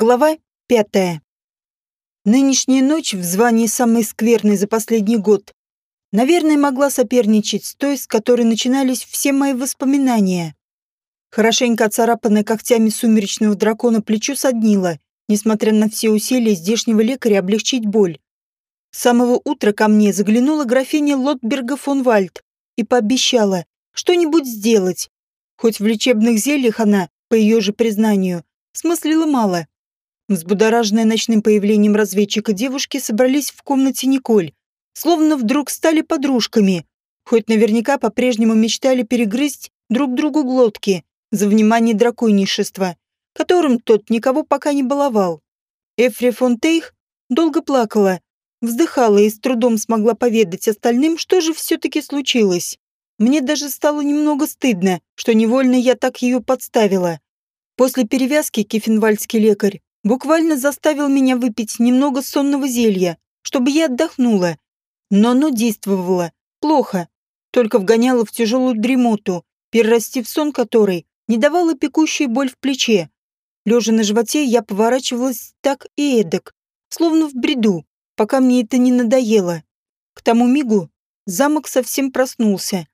Глава пятая. Нынешняя ночь в звании самой скверной за последний год, наверное, могла соперничать с той, с которой начинались все мои воспоминания. Хорошенько оцарапанное когтями сумеречного дракона плечо соднило, несмотря на все усилия здешнего лекаря облегчить боль. С самого утра ко мне заглянула графиня Лотберга фон Вальд и пообещала что-нибудь сделать. Хоть в лечебных зельях она, по ее же признанию, смыслила мало. Взбудораженные ночным появлением разведчика девушки собрались в комнате Николь, словно вдруг стали подружками, хоть наверняка по-прежнему мечтали перегрызть друг другу глотки за внимание драконишества, которым тот никого пока не баловал. Эфри фон Тейх долго плакала, вздыхала и с трудом смогла поведать остальным, что же все-таки случилось. Мне даже стало немного стыдно, что невольно я так ее подставила. После перевязки кефенвальдский лекарь буквально заставил меня выпить немного сонного зелья, чтобы я отдохнула. Но оно действовало плохо, только вгоняло в тяжелую дремоту, перерастив сон которой не давала пекущая боль в плече. Лежа на животе, я поворачивалась так и эдак, словно в бреду, пока мне это не надоело. К тому мигу замок совсем проснулся.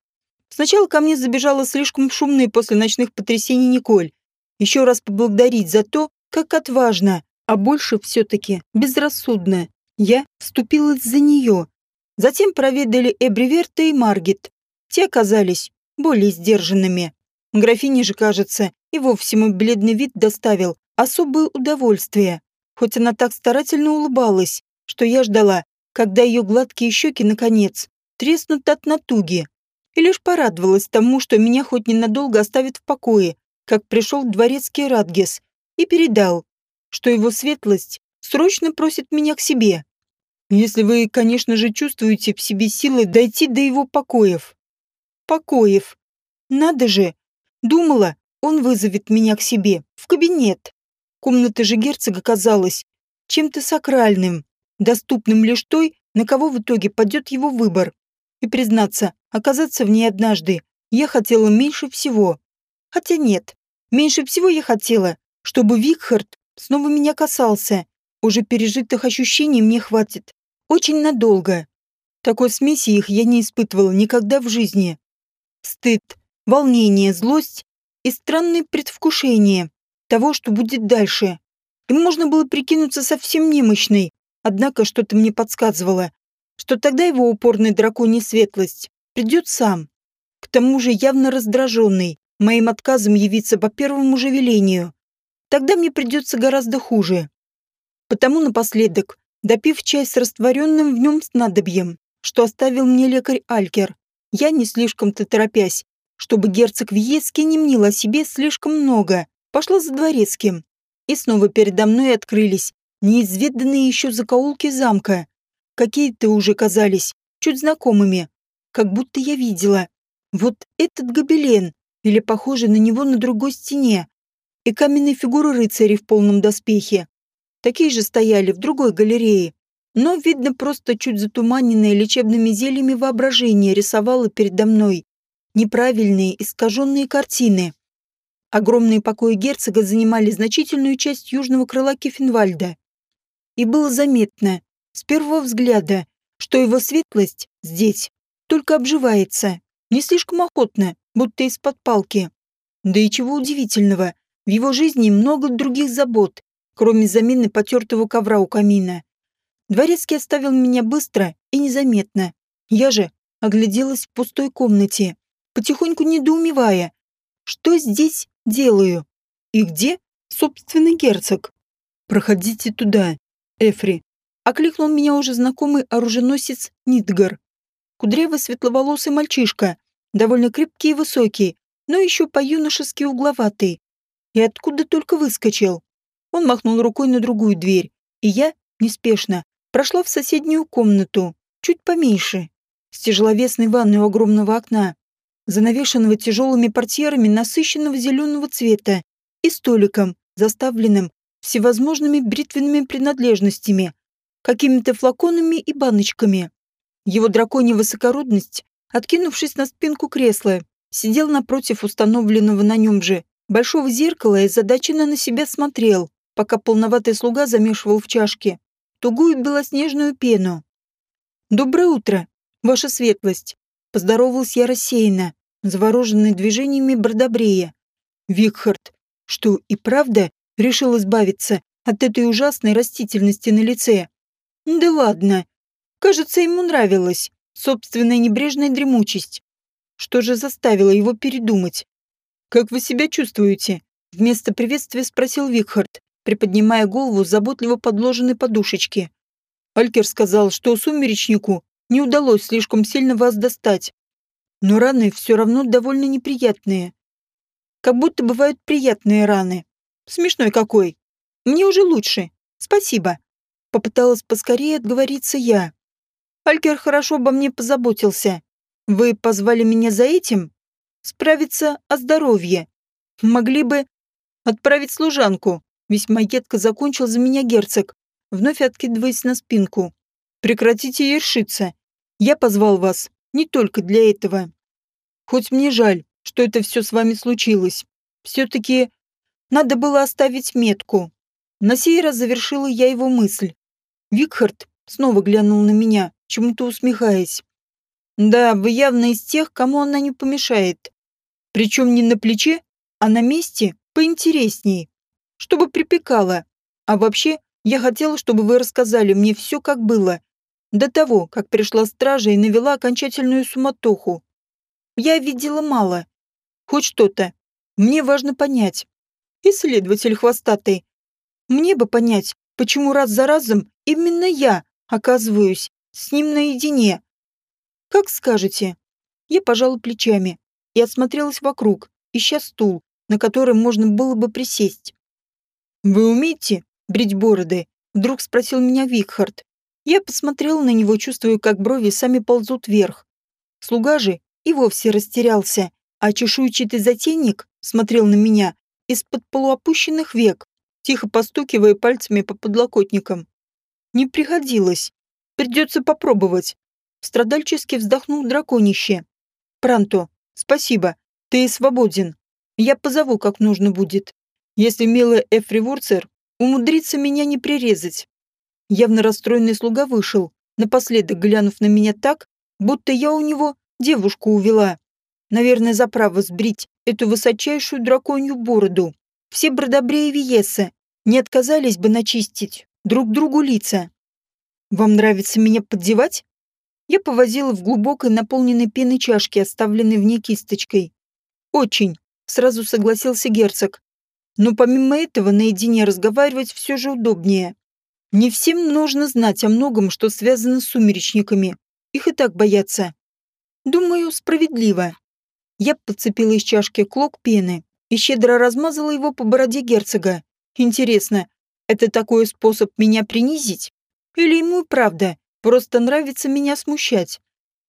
Сначала ко мне забежала слишком шумная после ночных потрясений Николь. Еще раз поблагодарить за то, как отважно, а больше все-таки безрассудно. Я вступилась за нее. Затем проведали Эбриверта и Маргет. Те оказались более сдержанными. Графине же, кажется, и вовсе мой бледный вид доставил особое удовольствие. Хоть она так старательно улыбалась, что я ждала, когда ее гладкие щеки, наконец, треснут от натуги. И лишь порадовалась тому, что меня хоть ненадолго оставит в покое, как пришел дворецкий Радгес и передал, что его светлость срочно просит меня к себе. Если вы, конечно же, чувствуете в себе силы дойти до его покоев. Покоев. Надо же. Думала, он вызовет меня к себе, в кабинет. Комната же герцога казалась чем-то сакральным, доступным лишь той, на кого в итоге падет его выбор. И, признаться, оказаться в ней однажды я хотела меньше всего. Хотя нет, меньше всего я хотела, чтобы Викхард снова меня касался. Уже пережитых ощущений мне хватит. Очень надолго. Такой смеси их я не испытывала никогда в жизни. Стыд, волнение, злость и странное предвкушение того, что будет дальше. И можно было прикинуться совсем немощной, однако что-то мне подсказывало, что тогда его упорная драконья светлость придет сам. К тому же явно раздраженный моим отказом явиться по первому же велению. Тогда мне придется гораздо хуже. Потому напоследок, допив чай с растворенным в нем снадобьем, что оставил мне лекарь Алькер, я, не слишком-то торопясь, чтобы герцог Виеский не мнил о себе слишком много, пошла за дворецким. И снова передо мной открылись неизведанные еще закоулки замка. Какие-то уже казались чуть знакомыми, как будто я видела. Вот этот гобелен, или похожий на него на другой стене, и каменные фигуры рыцарей в полном доспехе. Такие же стояли в другой галерее, но, видно, просто чуть затуманенное лечебными зельями воображение рисовало передо мной неправильные, искаженные картины. Огромные покои герцога занимали значительную часть южного крыла Кефенвальда. И было заметно, с первого взгляда, что его светлость здесь только обживается, не слишком охотно, будто из-под палки. Да и чего удивительного, в его жизни много других забот, кроме замены потертого ковра у камина. Дворецкий оставил меня быстро и незаметно. Я же огляделась в пустой комнате, потихоньку недоумевая, что здесь делаю и где, собственный герцог. «Проходите туда, Эфри», — окликнул меня уже знакомый оруженосец Нидгар. Кудрявый светловолосый мальчишка, довольно крепкий и высокий, но еще по-юношески угловатый и откуда только выскочил. Он махнул рукой на другую дверь, и я, неспешно, прошла в соседнюю комнату, чуть поменьше, с тяжеловесной ванной у огромного окна, занавешенного тяжелыми портьерами насыщенного зеленого цвета и столиком, заставленным всевозможными бритвенными принадлежностями, какими-то флаконами и баночками. Его драконья высокородность, откинувшись на спинку кресла, сидел напротив установленного на нем же большого зеркала и задаченно на себя смотрел. пока полноватый слуга замешивал в чашке тугую белоснежную пену. «Доброе утро, ваша светлость!» Поздоровался я рассеянно, завороженный движениями Бродобрея. Викхард, что и правда решил избавиться от этой ужасной растительности на лице. Да ладно. Кажется, ему нравилась собственная небрежная дремучесть. Что же заставило его передумать? «Как вы себя чувствуете?» Вместо приветствия спросил Викхард, приподнимая голову заботливо подложенной подушечки. Алькер сказал, что сумеречнику не удалось слишком сильно вас достать. Но раны все равно довольно неприятные. Как будто бывают приятные раны. Смешной какой. Мне уже лучше. Спасибо. Попыталась поскорее отговориться я. Алькер хорошо обо мне позаботился. Вы позвали меня за этим? Справиться о здоровье. Могли бы отправить служанку. Весьма едко закончил за меня герцог, вновь откидываясь на спинку. Прекратите ершиться. Я позвал вас не только для этого. Хоть мне жаль, что это все с вами случилось. Все-таки надо было оставить метку. На сей раз завершила я его мысль. Викхард снова глянул на меня, чему-то усмехаясь. Да, вы явно из тех, кому она не помешает. Причем не на плече, а на месте поинтересней. Чтобы припекало. А вообще, я хотела, чтобы вы рассказали мне все, как было. До того, как пришла стража и навела окончательную суматоху. Я видела мало. Хоть что-то. Мне важно понять. Исследователь хвостатый. Мне бы понять, почему раз за разом именно я оказываюсь с ним наедине. Как скажете. Я пожала плечами и осмотрелась вокруг, ища стул, на который можно было бы присесть. «Вы умеете брить бороды?» — вдруг спросил меня Викхард. Я посмотрела на него, чувствуя, как брови сами ползут вверх. Слуга же и вовсе растерялся, а чешуйчатый затейник смотрел на меня из-под полуопущенных век, тихо постукивая пальцами по подлокотникам. Не приходилось. Придется попробовать. Страдальчески вздохнул драконище. Пранто, спасибо, ты свободен. Я позову, как нужно будет. Если милая Эфри Вурцер умудрится меня не прирезать. Явно расстроенный слуга вышел, напоследок глянув на меня так, будто я у него девушку увела. Наверное, за право сбрить эту высочайшую драконью бороду. Все бродобреи Виеса не отказались бы начистить друг другу лица. Вам нравится меня поддевать? Я повозила в глубокой наполненной пеной чашке, оставленной в ней кисточкой. Очень, сразу согласился герцог. Но помимо этого наедине разговаривать все же удобнее. Не всем нужно знать о многом, что связано с сумеречниками. Их и так боятся. Думаю, справедливо. Я подцепила из чашки клок пены и щедро размазала его по бороде герцога. Интересно, это такой способ меня принизить? Или ему и правда просто нравится меня смущать?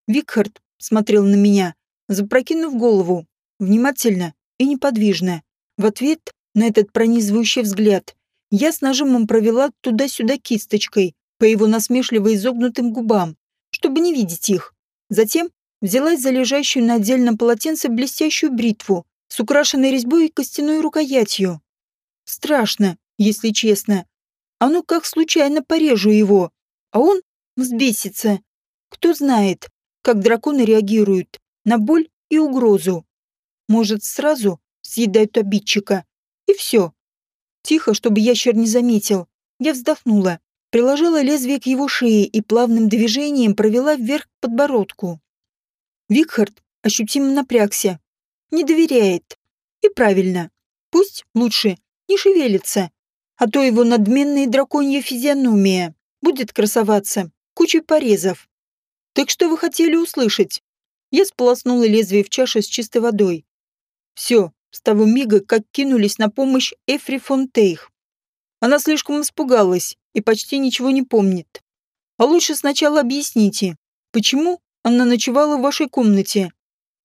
Викхард смотрел на меня, запрокинув голову, внимательно и неподвижно. В ответ на этот пронизывающий взгляд я с нажимом провела туда-сюда кисточкой по его насмешливо изогнутым губам, чтобы не видеть их. Затем взялась за лежащую на отдельном полотенце блестящую бритву с украшенной резьбой и костяной рукоятью. Страшно, если честно. А ну как случайно порежу его, а он взбесится. Кто знает, как драконы реагируют на боль и угрозу. Может, сразу съедают обидчика. И все. Тихо, чтобы ящер не заметил. Я вздохнула, приложила лезвие к его шее и плавным движением провела вверх подбородку. Викхард ощутимо напрягся. Не доверяет. И правильно. Пусть лучше не шевелится, а то его надменная драконья физиономия будет красоваться кучей порезов. Так что вы хотели услышать? Я сполоснула лезвие в чаше с чистой водой. Все, с того мига, как кинулись на помощь Эфри фон Тейх. Она слишком испугалась и почти ничего не помнит. А лучше сначала объясните, почему она ночевала в вашей комнате.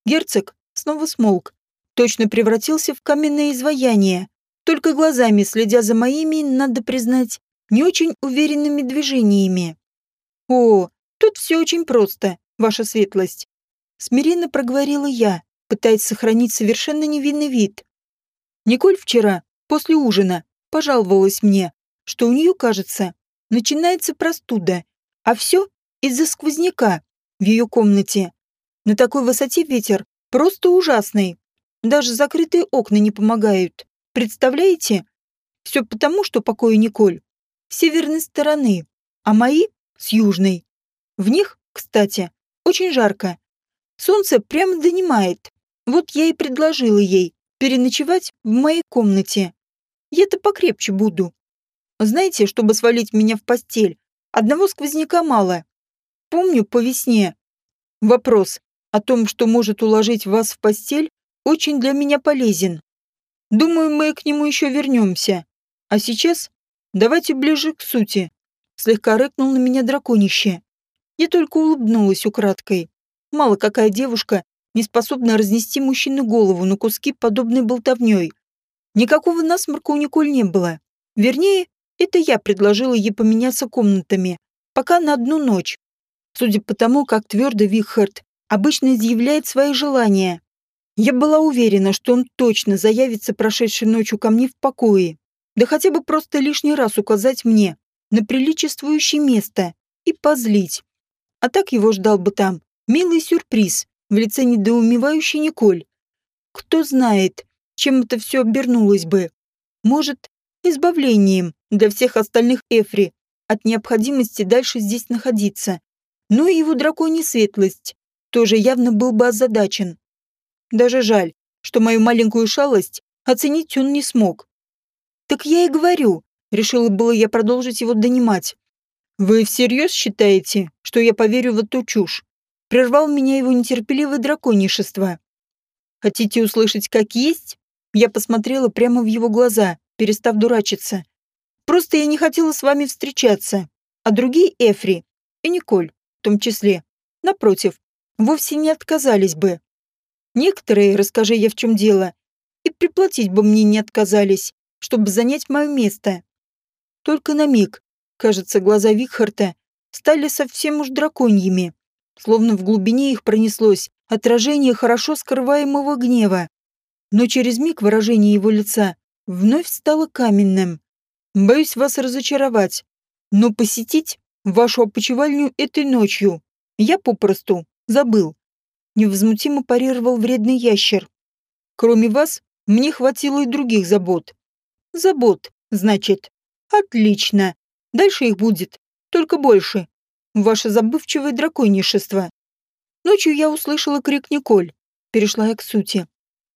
Герцог снова смолк, точно превратился в каменное изваяние, только глазами следя за моими, надо признать, не очень уверенными движениями. «О, тут все очень просто, ваша светлость», — смиренно проговорила я, пытаясь сохранить совершенно невинный вид. Николь вчера, после ужина, пожаловалась мне, что у нее, кажется, начинается простуда, а все из-за сквозняка в ее комнате. На такой высоте ветер просто ужасный. Даже закрытые окна не помогают. Представляете? Все потому, что покои Николь с северной стороны, а мои с южной. В них, кстати, очень жарко. Солнце прямо донимает. Вот я и предложила ей переночевать в моей комнате. Я-то покрепче буду. Знаете, чтобы свалить меня в постель, одного сквозняка мало. Помню по весне. Вопрос о том, что может уложить вас в постель, очень для меня полезен. Думаю, мы к нему еще вернемся. А сейчас давайте ближе к сути. Слегка рыкнул на меня драконище. Я только улыбнулась украдкой. Мало какая девушка не способна разнести мужчину голову на куски подобной болтовней. Никакого насморка у Николь не было. Вернее, это я предложила ей поменяться комнатами, пока на одну ночь. Судя по тому, как твердо Вихард обычно изъявляет свои желания, я была уверена, что он точно заявится прошедшей ночью ко мне в покое, да хотя бы просто лишний раз указать мне на приличествующее место и позлить. А так его ждал бы там милый сюрприз в лице недоумевающей Николь. Кто знает, чем это все обернулось бы. Может, избавлением для всех остальных Эфри от необходимости дальше здесь находиться. Но и его драконья светлость тоже явно был бы озадачен. Даже жаль, что мою маленькую шалость оценить он не смог. Так я и говорю, решила было я продолжить его донимать. Вы всерьез считаете, что я поверю в эту чушь? Прервал меня его нетерпеливое драконишество. Хотите услышать как есть? Я посмотрела прямо в его глаза, перестав дурачиться. Просто я не хотела с вами встречаться. А другие Эфри и Николь, в том числе, напротив, вовсе не отказались бы. Некоторые, расскажи я в чем дело, и приплатить бы мне не отказались, чтобы занять мое место. Только на миг, кажется, глаза Викхарта стали совсем уж драконьими, словно в глубине их пронеслось отражение хорошо скрываемого гнева. Но через миг выражение его лица вновь стало каменным. «Боюсь вас разочаровать, но посетить вашу опочивальню этой ночью я попросту забыл невозмутимо парировал вредный ящер. Кроме вас, мне хватило и других забот. Забот, значит. Отлично. Дальше их будет. Только больше. Ваше забывчивое драконишество. Ночью я услышала крик Николь. Перешла я к сути.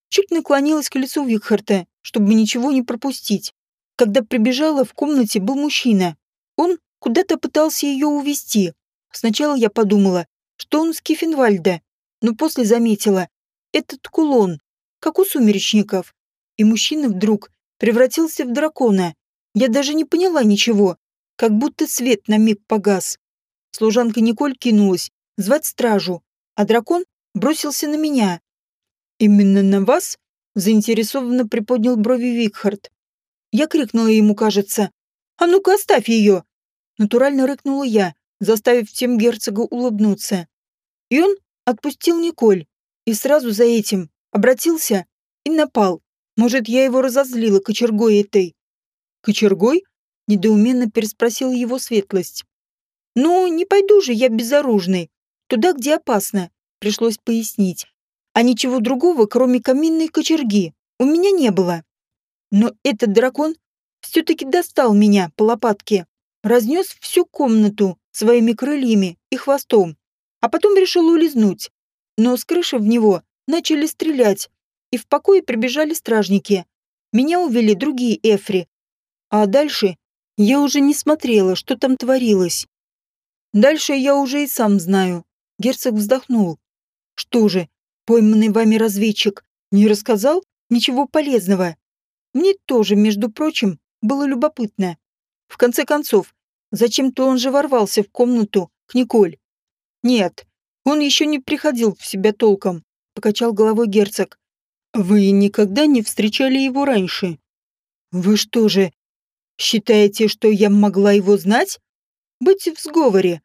Чуть наклонилась к лицу Викхарта, чтобы ничего не пропустить. Когда прибежала, в комнате был мужчина. Он куда-то пытался ее увести. Сначала я подумала, что он с Кифенвальда, но после заметила. Этот кулон, как у сумеречников. И мужчина вдруг превратился в дракона. Я даже не поняла ничего, как будто свет на миг погас. Служанка Николь кинулась звать стражу, а дракон бросился на меня. «Именно на вас?» – заинтересованно приподнял брови Викхард. Я крикнула ему, кажется. «А ну-ка, оставь ее!» Натурально рыкнула я, заставив тем герцога улыбнуться. И он Отпустил Николь. И сразу за этим обратился и напал. Может, я его разозлила кочергой этой. Кочергой? Недоуменно переспросил его светлость. Ну, не пойду же я безоружный. Туда, где опасно, пришлось пояснить. А ничего другого, кроме каминной кочерги, у меня не было. Но этот дракон все-таки достал меня по лопатке, разнес всю комнату своими крыльями и хвостом а потом решил улизнуть. Но с крыши в него начали стрелять, и в покое прибежали стражники. Меня увели другие эфри. А дальше я уже не смотрела, что там творилось. Дальше я уже и сам знаю. Герцог вздохнул. Что же, пойманный вами разведчик не рассказал ничего полезного? Мне тоже, между прочим, было любопытно. В конце концов, зачем-то он же ворвался в комнату к Николь. «Нет, он еще не приходил в себя толком», — покачал головой герцог. «Вы никогда не встречали его раньше?» «Вы что же, считаете, что я могла его знать?» «Быть в сговоре».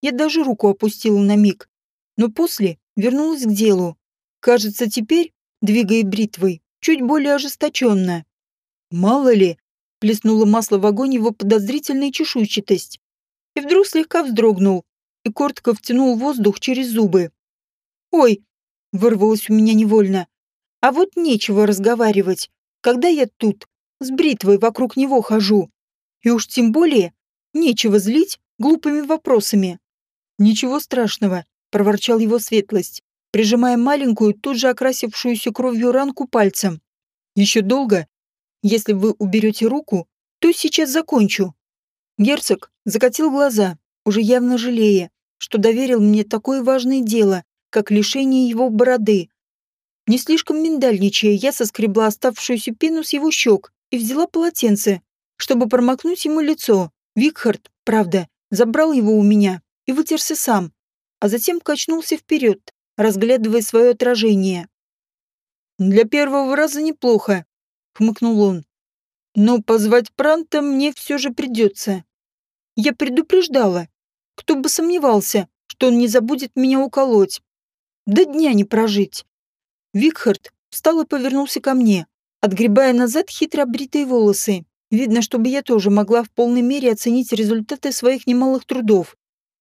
Я даже руку опустила на миг, но после вернулась к делу. Кажется, теперь, двигая бритвой, чуть более ожесточенно. Мало ли, плеснуло масло в огонь его подозрительная чешуйчатость. И вдруг слегка вздрогнул и коротко втянул воздух через зубы. «Ой!» — вырвалось у меня невольно. «А вот нечего разговаривать, когда я тут, с бритвой вокруг него хожу. И уж тем более нечего злить глупыми вопросами». «Ничего страшного», — проворчал его светлость, прижимая маленькую, тут же окрасившуюся кровью ранку пальцем. «Еще долго? Если вы уберете руку, то сейчас закончу». Герцог закатил глаза, уже явно жалея, что доверил мне такое важное дело, как лишение его бороды. Не слишком миндальничая, я соскребла оставшуюся пену с его щек и взяла полотенце, чтобы промокнуть ему лицо. Викхард, правда, забрал его у меня и вытерся сам, а затем качнулся вперед, разглядывая свое отражение. «Для первого раза неплохо», — хмыкнул он. «Но позвать Пранта мне все же придется. Я предупреждала. Кто бы сомневался, что он не забудет меня уколоть. До дня не прожить». Викхард встал и повернулся ко мне, отгребая назад хитро обритые волосы. Видно, чтобы я тоже могла в полной мере оценить результаты своих немалых трудов.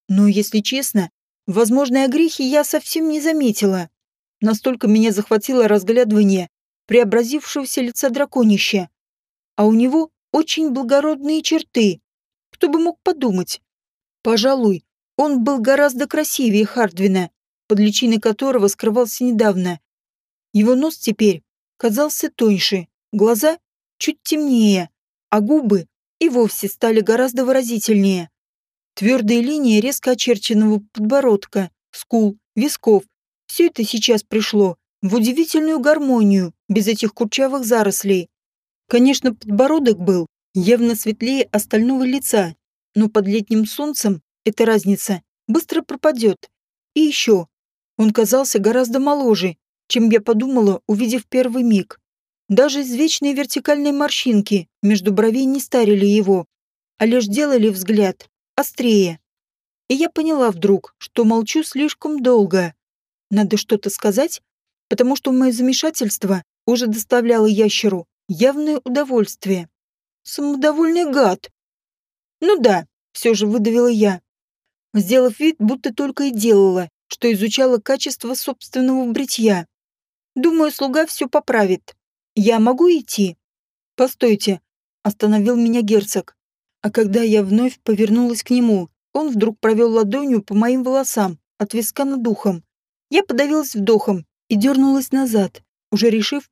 Но, если честно, возможные огрехи я совсем не заметила. Настолько меня захватило разглядывание преобразившегося лица драконища. А у него очень благородные черты. Кто бы мог подумать? Пожалуй, он был гораздо красивее Хардвина, под личиной которого скрывался недавно. Его нос теперь казался тоньше, глаза чуть темнее, а губы и вовсе стали гораздо выразительнее. Твердые линии резко очерченного подбородка, скул, висков – все это сейчас пришло в удивительную гармонию, без этих курчавых зарослей. Конечно, подбородок был явно светлее остального лица, но под летним солнцем эта разница быстро пропадет. И еще, он казался гораздо моложе, чем я подумала, увидев первый миг. Даже извечные вертикальные морщинки между бровей не старили его, а лишь делали взгляд острее. И я поняла вдруг, что молчу слишком долго. Надо что-то сказать, потому что мое замешательство уже доставляло ящеру явное удовольствие. Самодовольный гад. Ну да, все же выдавила я, сделав вид, будто только и делала, что изучала качество собственного бритья. Думаю, слуга все поправит. Я могу идти? Постойте, остановил меня герцог. А когда я вновь повернулась к нему, он вдруг провел ладонью по моим волосам, от виска над духом. Я подавилась вдохом и дернулась назад, уже решив,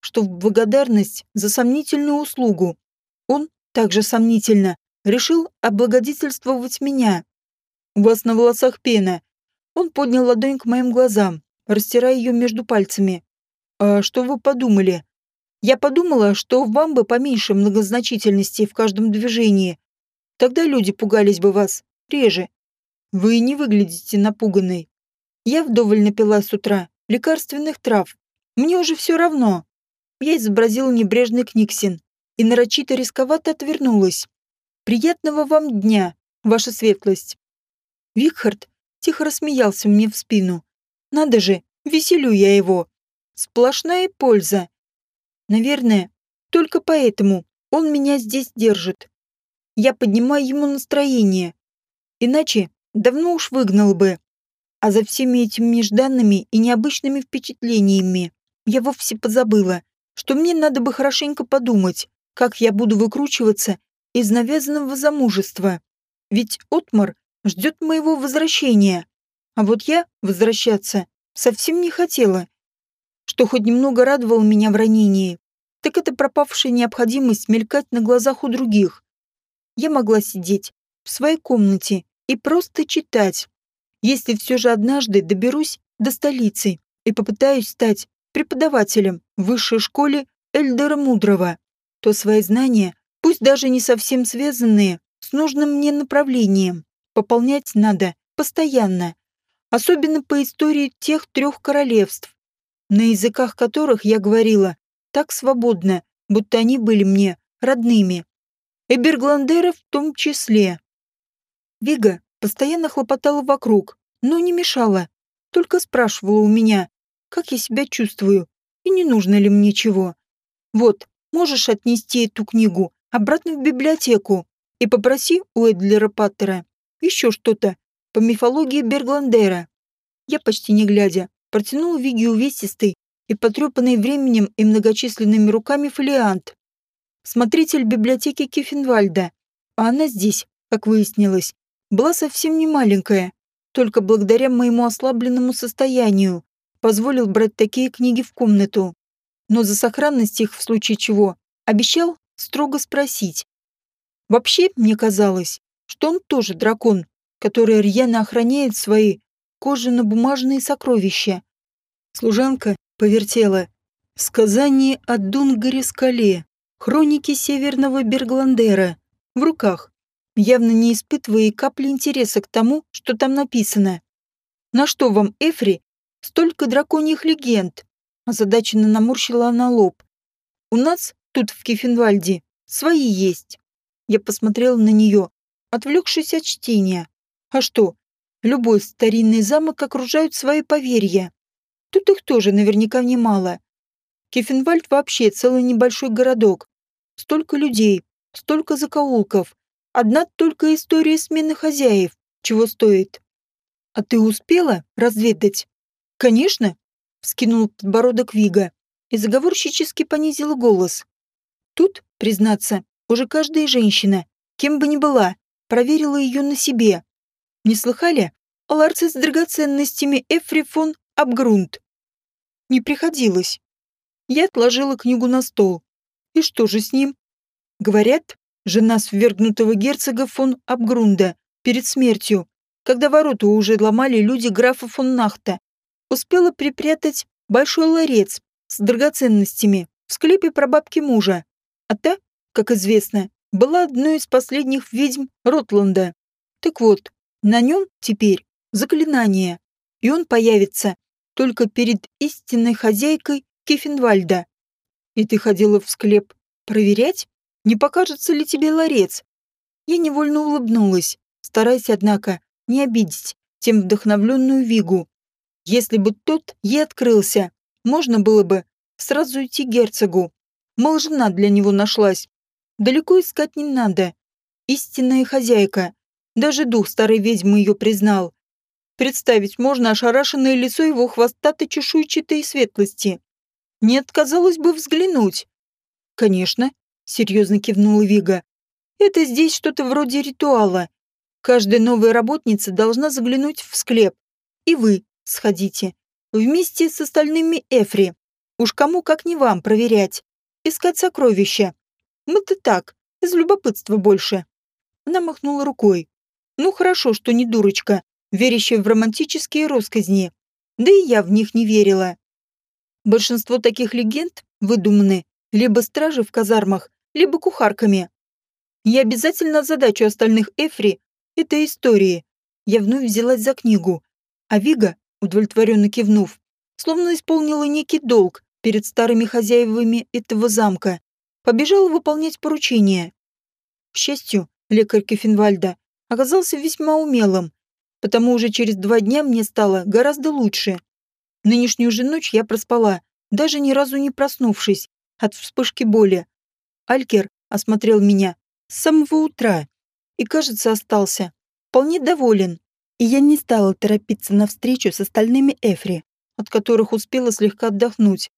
что в благодарность за сомнительную услугу он, также сомнительно, решил облагодетельствовать меня. «У вас на волосах пена». Он поднял ладонь к моим глазам, растирая ее между пальцами. «А что вы подумали?» Я подумала, что вам бы поменьше многозначительности в каждом движении. Тогда люди пугались бы вас реже. Вы не выглядите напуганной. Я вдоволь напила с утра лекарственных трав. Мне уже все равно. Я изобразила небрежный книгсин и нарочито рисковато отвернулась. Приятного вам дня, ваша светлость. Викхард тихо рассмеялся мне в спину. Надо же, веселю я его. Сплошная польза. Наверное, только поэтому он меня здесь держит. Я поднимаю ему настроение. Иначе давно уж выгнал бы. А за всеми этими нежданными и необычными впечатлениями я вовсе позабыла, что мне надо бы хорошенько подумать, как я буду выкручиваться из навязанного замужества. Ведь Отмар ждет моего возвращения. А вот я возвращаться совсем не хотела что хоть немного радовало меня в ранении, так это пропавшая необходимость мелькать на глазах у других. Я могла сидеть в своей комнате и просто читать. Если все же однажды доберусь до столицы и попытаюсь стать преподавателем в высшей школе Эльдера Мудрого, то свои знания, пусть даже не совсем связанные с нужным мне направлением, пополнять надо постоянно, особенно по истории тех трех королевств, на языках которых я говорила так свободно, будто они были мне родными. Эбергландера в том числе. Вига постоянно хлопотала вокруг, но не мешала, только спрашивала у меня, как я себя чувствую и не нужно ли мне чего. Вот, можешь отнести эту книгу обратно в библиотеку и попроси у Эдлера Паттера еще что-то по мифологии Бергландера. Я почти не глядя протянул Виги увесистый и потрепанный временем и многочисленными руками фолиант. Смотритель библиотеки Кефенвальда, а она здесь, как выяснилось, была совсем не маленькая, только благодаря моему ослабленному состоянию позволил брать такие книги в комнату. Но за сохранность их в случае чего обещал строго спросить. Вообще, мне казалось, что он тоже дракон, который рьяно охраняет свои кожано-бумажные сокровища. Служанка повертела «Сказание о Дунгаре-скале», «Хроники Северного Бергландера» в руках, явно не испытывая капли интереса к тому, что там написано. «На что вам, Эфри, столько драконьих легенд?» Озадаченно наморщила она лоб. «У нас тут, в Кефенвальде, свои есть». Я посмотрела на нее, отвлекшись от чтения. А что, любой старинный замок окружают свои поверья. Тут их тоже наверняка немало. Кефенвальд вообще целый небольшой городок. Столько людей, столько закоулков. Одна только история смены хозяев, чего стоит. А ты успела разведать? Конечно, вскинул подбородок Вига и заговорщически понизила голос. Тут, признаться, уже каждая женщина, кем бы ни была, проверила ее на себе. Не слыхали? О ларце с драгоценностями Эфри фон Абгрунд. Не приходилось. Я отложила книгу на стол. И что же с ним? Говорят, жена свергнутого герцога фон Абгрунда перед смертью, когда ворота уже ломали люди графа фон Нахта, успела припрятать большой ларец с драгоценностями в склепе прабабки мужа. А та, как известно, была одной из последних ведьм Ротланда. Так вот, на нем теперь заклинание, и он появится только перед истинной хозяйкой Кефенвальда. И ты ходила в склеп проверять, не покажется ли тебе ларец? Я невольно улыбнулась, стараясь, однако, не обидеть тем вдохновленную Вигу. Если бы тот ей открылся, можно было бы сразу идти герцогу. Мол, жена для него нашлась. Далеко искать не надо. Истинная хозяйка. Даже дух старой ведьмы ее признал. Представить можно ошарашенное лицо его хвостатой чешуйчатой светлости. Не отказалось бы взглянуть. «Конечно», — серьезно кивнула Вига. «Это здесь что-то вроде ритуала. Каждая новая работница должна заглянуть в склеп. И вы сходите. Вместе с остальными Эфри. Уж кому, как не вам, проверять. Искать сокровища. Мы-то так, из любопытства больше». Она махнула рукой. Ну хорошо, что не дурочка, верящая в романтические росказни. Да и я в них не верила. Большинство таких легенд выдуманы либо стражи в казармах, либо кухарками. Я обязательно задачу остальных Эфри этой истории. Я вновь взялась за книгу. А Вига, удовлетворенно кивнув, словно исполнила некий долг перед старыми хозяевами этого замка, побежала выполнять поручение. К счастью, лекарь Кефенвальда оказался весьма умелым, потому уже через два дня мне стало гораздо лучше. Нынешнюю же ночь я проспала, даже ни разу не проснувшись от вспышки боли. Алькер осмотрел меня с самого утра и, кажется, остался вполне доволен. И я не стала торопиться на встречу с остальными Эфри, от которых успела слегка отдохнуть.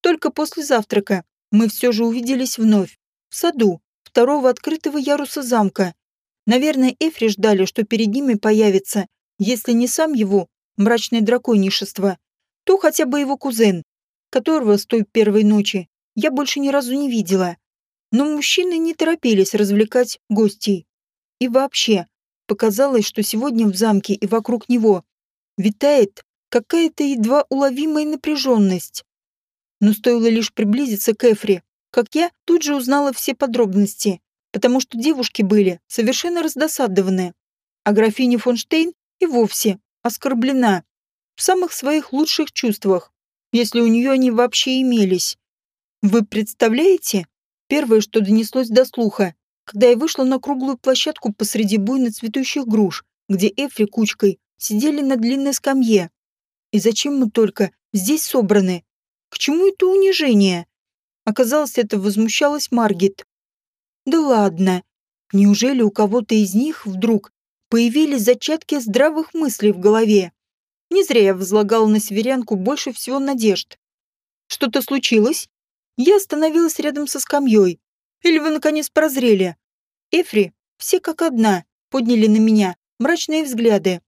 Только после завтрака мы все же увиделись вновь, в саду, второго открытого яруса замка, Наверное, Эфри ждали, что перед ними появится, если не сам его, мрачное драконишество, то хотя бы его кузен, которого с той первой ночи я больше ни разу не видела. Но мужчины не торопились развлекать гостей. И вообще, показалось, что сегодня в замке и вокруг него витает какая-то едва уловимая напряженность. Но стоило лишь приблизиться к Эфри, как я тут же узнала все подробности потому что девушки были совершенно раздосадованы, а графиня фон Штейн и вовсе оскорблена в самых своих лучших чувствах, если у нее они вообще имелись. Вы представляете? Первое, что донеслось до слуха, когда я вышла на круглую площадку посреди буйно цветущих груш, где Эфри кучкой сидели на длинной скамье. И зачем мы только здесь собраны? К чему это унижение? Оказалось, это возмущалась Маргит. Да ладно. Неужели у кого-то из них вдруг появились зачатки здравых мыслей в голове? Не зря я возлагала на северянку больше всего надежд. Что-то случилось? Я остановилась рядом со скамьей. Или вы наконец прозрели? Эфри, все как одна, подняли на меня мрачные взгляды.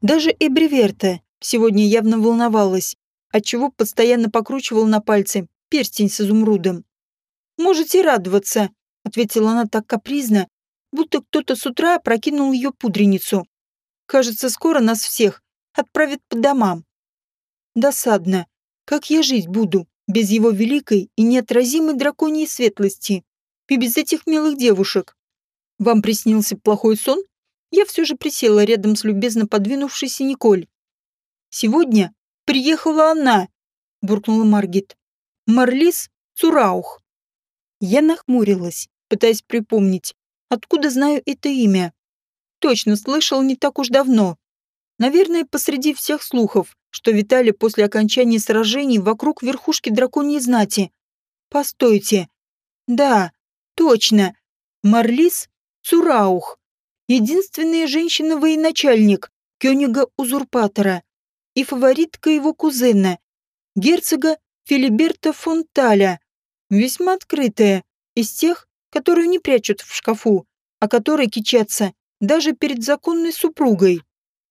Даже Эбриверта сегодня явно волновалась, отчего постоянно покручивал на пальце перстень с изумрудом. «Можете радоваться», — ответила она так капризно, будто кто-то с утра опрокинул ее пудреницу. «Кажется, скоро нас всех отправят по домам». «Досадно. Как я жить буду без его великой и неотразимой драконьей светлости и без этих милых девушек? Вам приснился плохой сон?» Я все же присела рядом с любезно подвинувшейся Николь. «Сегодня приехала она», — буркнула Маргит. «Марлис Цураух». Я нахмурилась, пытаясь припомнить, откуда знаю это имя. Точно слышал не так уж давно. Наверное, посреди всех слухов, что витали после окончания сражений вокруг верхушки драконьей знати. Постойте. Да, точно. Марлис Цураух единственная женщина-военачальник Кёнига-узурпатора и фаворитка его кузена, герцога Филиберта фон Таля, весьма открытая, из тех, которые не прячут в шкафу, а которые кичатся даже перед законной супругой,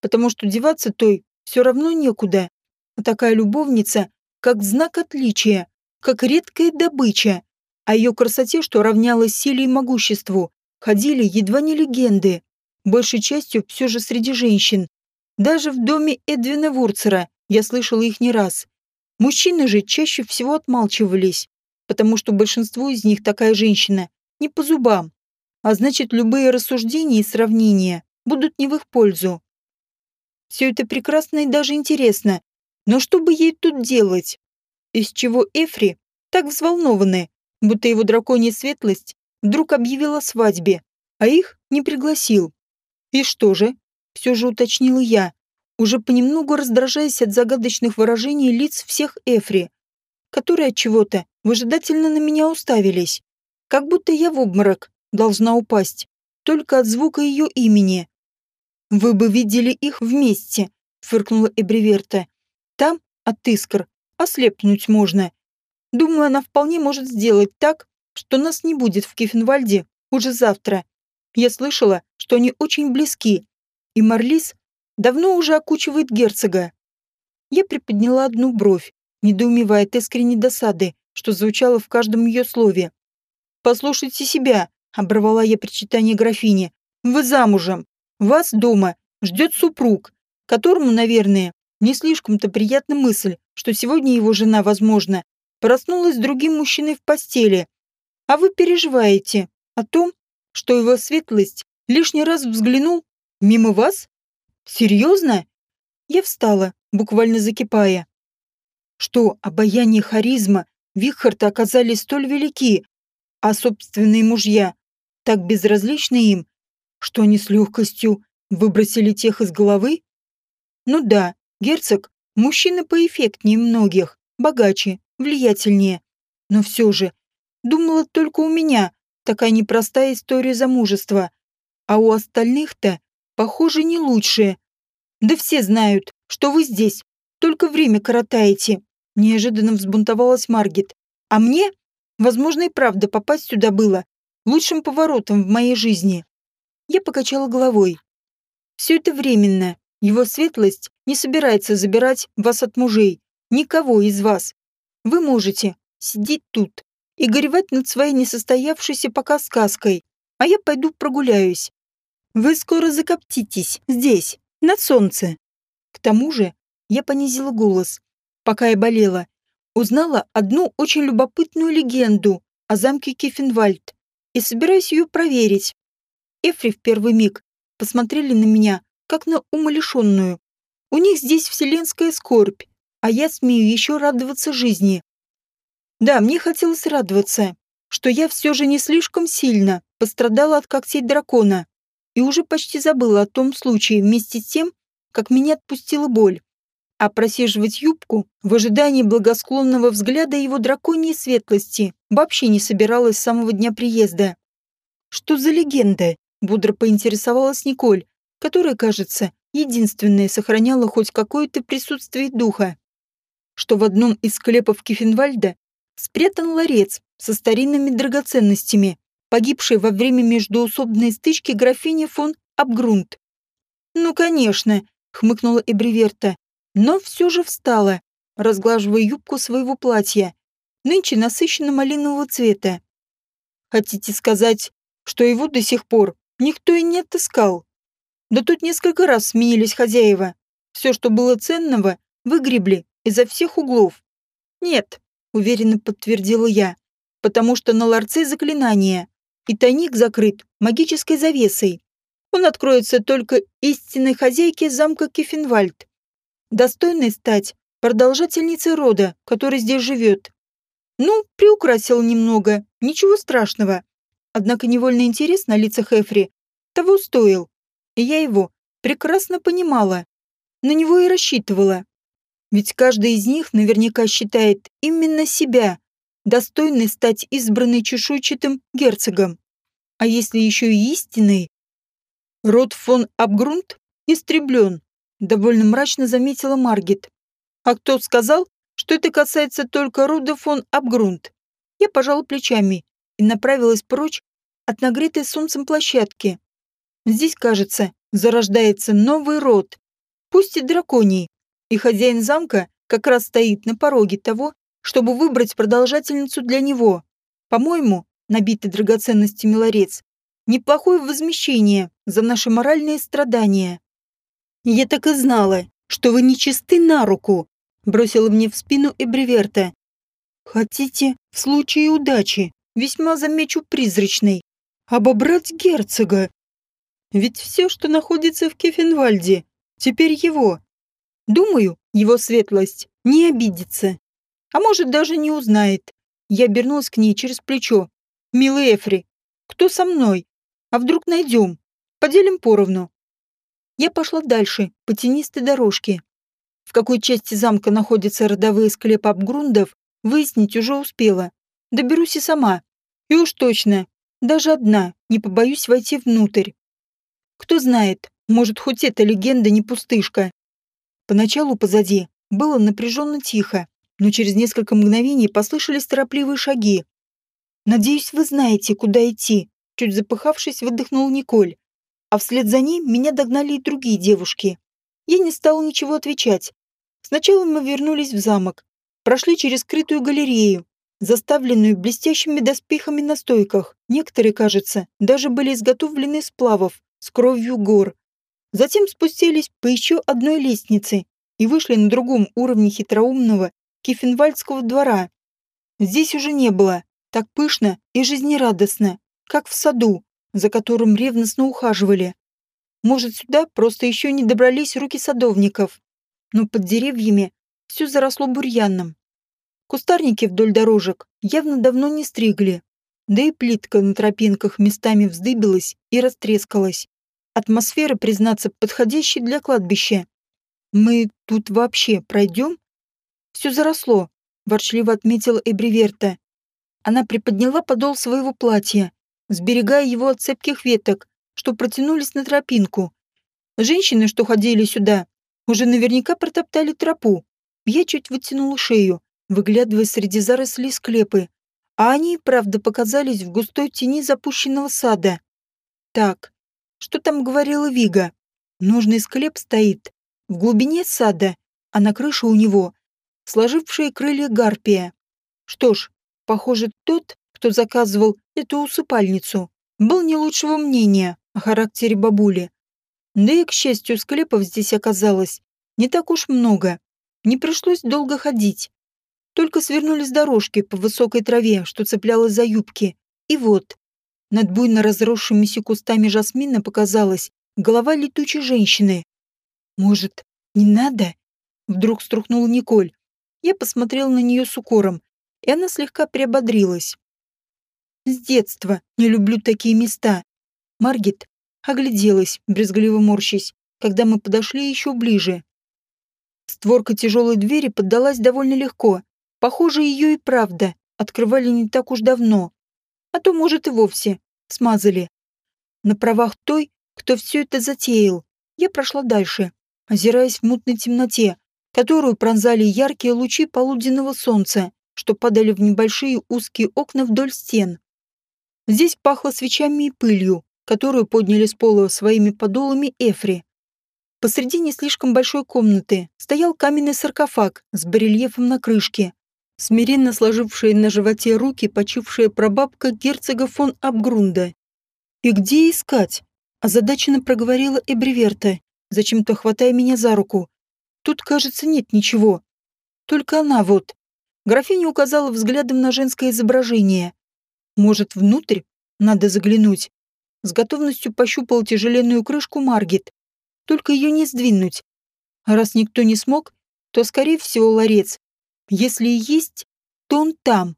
потому что деваться той все равно некуда. А такая любовница, как знак отличия, как редкая добыча, а ее красоте, что равнялось силе и могуществу, ходили едва не легенды, большей частью все же среди женщин. Даже в доме Эдвина Вурцера я слышала их не раз. Мужчины же чаще всего отмалчивались, потому что большинству из них такая женщина не по зубам, а значит, любые рассуждения и сравнения будут не в их пользу. Все это прекрасно и даже интересно, но что бы ей тут делать? Из чего Эфри так взволнованы, будто его драконья светлость вдруг объявил о свадьбе, а их не пригласил. И что же? Все же уточнила я, уже понемногу раздражаясь от загадочных выражений лиц всех Эфри, которые от чего-то выжидательно на меня уставились. Как будто я в обморок должна упасть, только от звука ее имени. «Вы бы видели их вместе», — фыркнула Эбриверта. «Там, от искр, ослепнуть можно. Думаю, она вполне может сделать так, что нас не будет в Кефенвальде уже завтра. Я слышала, что они очень близки, и Марлис давно уже окучивает герцога. Я приподняла одну бровь, недоумевая от искренней досады, что звучало в каждом ее слове. «Послушайте себя», — оборвала я причитание графини. «Вы замужем. Вас дома ждет супруг, которому, наверное, не слишком-то приятна мысль, что сегодня его жена, возможно, проснулась с другим мужчиной в постели, а вы переживаете о том, что его светлость лишний раз взглянул мимо вас? Серьезно? Я встала, буквально закипая. Что обаяние харизма Вихарта оказались столь велики, а собственные мужья так безразличны им, что они с легкостью выбросили тех из головы? Ну да, герцог – мужчина поэффектнее многих, богаче, влиятельнее. Но все же Думала, только у меня такая непростая история замужества, а у остальных-то, похоже, не лучшая. Да все знают, что вы здесь, только время коротаете. Неожиданно взбунтовалась Маргит. А мне, возможно, и правда попасть сюда было лучшим поворотом в моей жизни. Я покачала головой. Все это временно. Его светлость не собирается забирать вас от мужей. Никого из вас. Вы можете сидеть тут, и горевать над своей несостоявшейся пока сказкой, а я пойду прогуляюсь. Вы скоро закоптитесь здесь, на солнце. К тому же я понизила голос, пока я болела. Узнала одну очень любопытную легенду о замке Кефенвальд и собираюсь ее проверить. Эфри в первый миг посмотрели на меня, как на умалишенную. У них здесь вселенская скорбь, а я смею еще радоваться жизни. Да, мне хотелось радоваться, что я все же не слишком сильно пострадала от когтей дракона и уже почти забыла о том случае вместе с тем, как меня отпустила боль. А просиживать юбку в ожидании благосклонного взгляда его драконьей светлости вообще не собиралась с самого дня приезда. Что за легенда? Бодро поинтересовалась Николь, которая, кажется, единственная сохраняла хоть какое-то присутствие духа. Что в одном из склепов Кефенвальда спрятан ларец со старинными драгоценностями, погибшей во время междуусобной стычки графини фон Абгрунт. «Ну, конечно», — хмыкнула Эбриверта, но все же встала, разглаживая юбку своего платья, нынче насыщенно малинового цвета. «Хотите сказать, что его до сих пор никто и не отыскал? Да тут несколько раз сменились хозяева. Все, что было ценного, выгребли изо всех углов. Нет, уверенно подтвердила я, потому что на ларце заклинание, и тайник закрыт магической завесой. Он откроется только истинной хозяйке замка Кефенвальд, достойной стать продолжательницей рода, который здесь живет. Ну, приукрасил немного, ничего страшного. Однако невольный интерес на лицах Эфри того стоил, и я его прекрасно понимала. На него и рассчитывала. Ведь каждый из них наверняка считает именно себя достойной стать избранной чешуйчатым герцогом. А если еще и истинный? Род фон Абгрунт истреблен, довольно мрачно заметила Маргит. А кто сказал, что это касается только рода фон Абгрунт? Я пожала плечами и направилась прочь от нагретой солнцем площадки. Здесь, кажется, зарождается новый род, пусть и драконий, и хозяин замка как раз стоит на пороге того, чтобы выбрать продолжательницу для него. По-моему, набитый драгоценностями ларец, неплохое возмещение за наши моральные страдания. Я так и знала, что вы нечисты на руку, бросила мне в спину Эбриверта. Хотите, в случае удачи, весьма замечу призрачный, обобрать герцога. Ведь все, что находится в Кефенвальде, теперь его. Думаю, его светлость не обидится. А может, даже не узнает. Я обернулась к ней через плечо. «Милый Эфри, кто со мной? А вдруг найдем? Поделим поровну». Я пошла дальше, по тенистой дорожке. В какой части замка находятся родовые склепы Абгрундов, выяснить уже успела. Доберусь и сама. И уж точно, даже одна, не побоюсь войти внутрь. Кто знает, может, хоть эта легенда не пустышка. Поначалу позади было напряженно тихо, но через несколько мгновений послышались торопливые шаги. «Надеюсь, вы знаете, куда идти», — чуть запыхавшись, выдохнул Николь. А вслед за ней меня догнали и другие девушки. Я не стала ничего отвечать. Сначала мы вернулись в замок, прошли через скрытую галерею, заставленную блестящими доспехами на стойках. Некоторые, кажется, даже были изготовлены из сплавов с кровью гор. Затем спустились по еще одной лестнице и вышли на другом уровне хитроумного Кефенвальдского двора. Здесь уже не было так пышно и жизнерадостно, как в саду, за которым ревностно ухаживали. Может, сюда просто еще не добрались руки садовников, но под деревьями все заросло бурьяном. Кустарники вдоль дорожек явно давно не стригли, да и плитка на тропинках местами вздыбилась и растрескалась. Атмосфера, признаться, подходящая для кладбища. Мы тут вообще пройдем? Все заросло, ворчливо отметила Эбриверта. Она приподняла подол своего платья, сберегая его от цепких веток, что протянулись на тропинку. Женщины, что ходили сюда, уже наверняка протоптали тропу. Я чуть вытянула шею, выглядывая среди зарослей склепы, а они правда показались в густой тени запущенного сада. Так, что там говорила Вига? Нужный склеп стоит в глубине сада, а на крыше у него сложившие крылья гарпия. Что ж, похоже, тот, кто заказывал эту усыпальницу, был не лучшего мнения о характере бабули. Да и, к счастью, склепов здесь оказалось не так уж много. Не пришлось долго ходить. Только свернули с дорожки по высокой траве, что цеплялось за юбки. И вот, над буйно разросшимися кустами жасмина показалась голова летучей женщины. «Может, не надо?» Вдруг струхнула Николь. Я посмотрел на нее с укором, и она слегка приободрилась. «С детства не люблю такие места». Маргит огляделась, брезгливо морщась, когда мы подошли еще ближе. Створка тяжелой двери поддалась довольно легко, Похоже, ее и правда открывали не так уж давно. А то, может, и вовсе смазали. На правах той, кто все это затеял, я прошла дальше, озираясь в мутной темноте, которую пронзали яркие лучи полуденного солнца, что падали в небольшие узкие окна вдоль стен. Здесь пахло свечами и пылью, которую подняли с пола своими подолами эфри. Посреди не слишком большой комнаты стоял каменный саркофаг с барельефом на крышке, смиренно сложившие на животе руки почившая прабабка герцога фон Абгрунда. «И где искать?» – озадаченно проговорила Эбриверта, зачем-то хватая меня за руку. «Тут, кажется, нет ничего. Только она вот». Графиня указала взглядом на женское изображение. «Может, внутрь? Надо заглянуть». С готовностью пощупал тяжеленную крышку Маргет, только ее не сдвинуть. А раз никто не смог, то, скорее всего, ларец. Если и есть, то он там.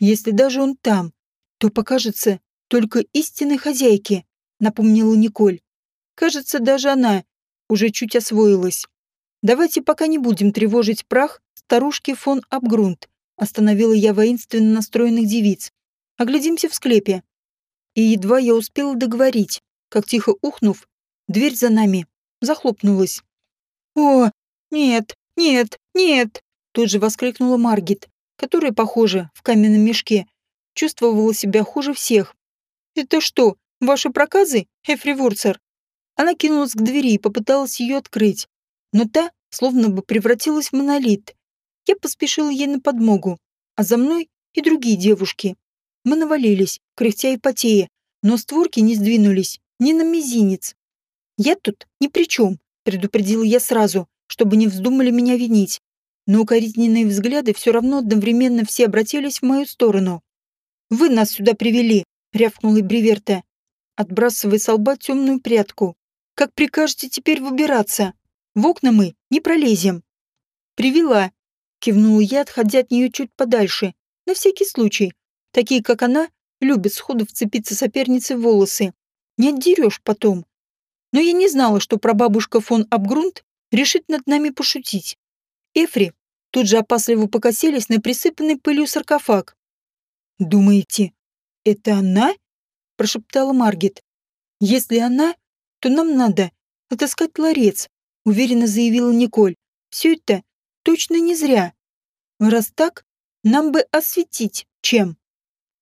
Если даже он там, то покажется только истинной хозяйке, напомнила Николь. Кажется, даже она уже чуть освоилась. Давайте пока не будем тревожить прах старушки фон Абгрунт, остановила я воинственно настроенных девиц. Оглядимся в склепе. И едва я успела договорить, как тихо ухнув, Дверь за нами захлопнулась. «О, нет, нет, нет!» Тут же воскликнула Маргит, которая, похоже, в каменном мешке чувствовала себя хуже всех. «Это что, ваши проказы, Эфри Вурцер?» Она кинулась к двери и попыталась ее открыть, но та словно бы превратилась в монолит. Я поспешила ей на подмогу, а за мной и другие девушки. Мы навалились, кряхтя и потея, но створки не сдвинулись ни на мизинец. «Я тут ни при чем», — предупредила я сразу, чтобы не вздумали меня винить. Но укоризненные взгляды все равно одновременно все обратились в мою сторону. «Вы нас сюда привели», — рявкнула Бриверта, отбрасывая с лба темную прядку. «Как прикажете теперь выбираться? В окна мы не пролезем». «Привела», — кивнула я, отходя от нее чуть подальше, на всякий случай. Такие, как она, любят сходу вцепиться сопернице в волосы. Не отдерешь потом. Но я не знала, что прабабушка фон Абгрунт решит над нами пошутить. Эфри тут же опасливо покосились на присыпанный пылью саркофаг. «Думаете, это она?» – прошептала Маргет. «Если она, то нам надо отыскать ларец», – уверенно заявила Николь. «Все это точно не зря. Раз так, нам бы осветить чем».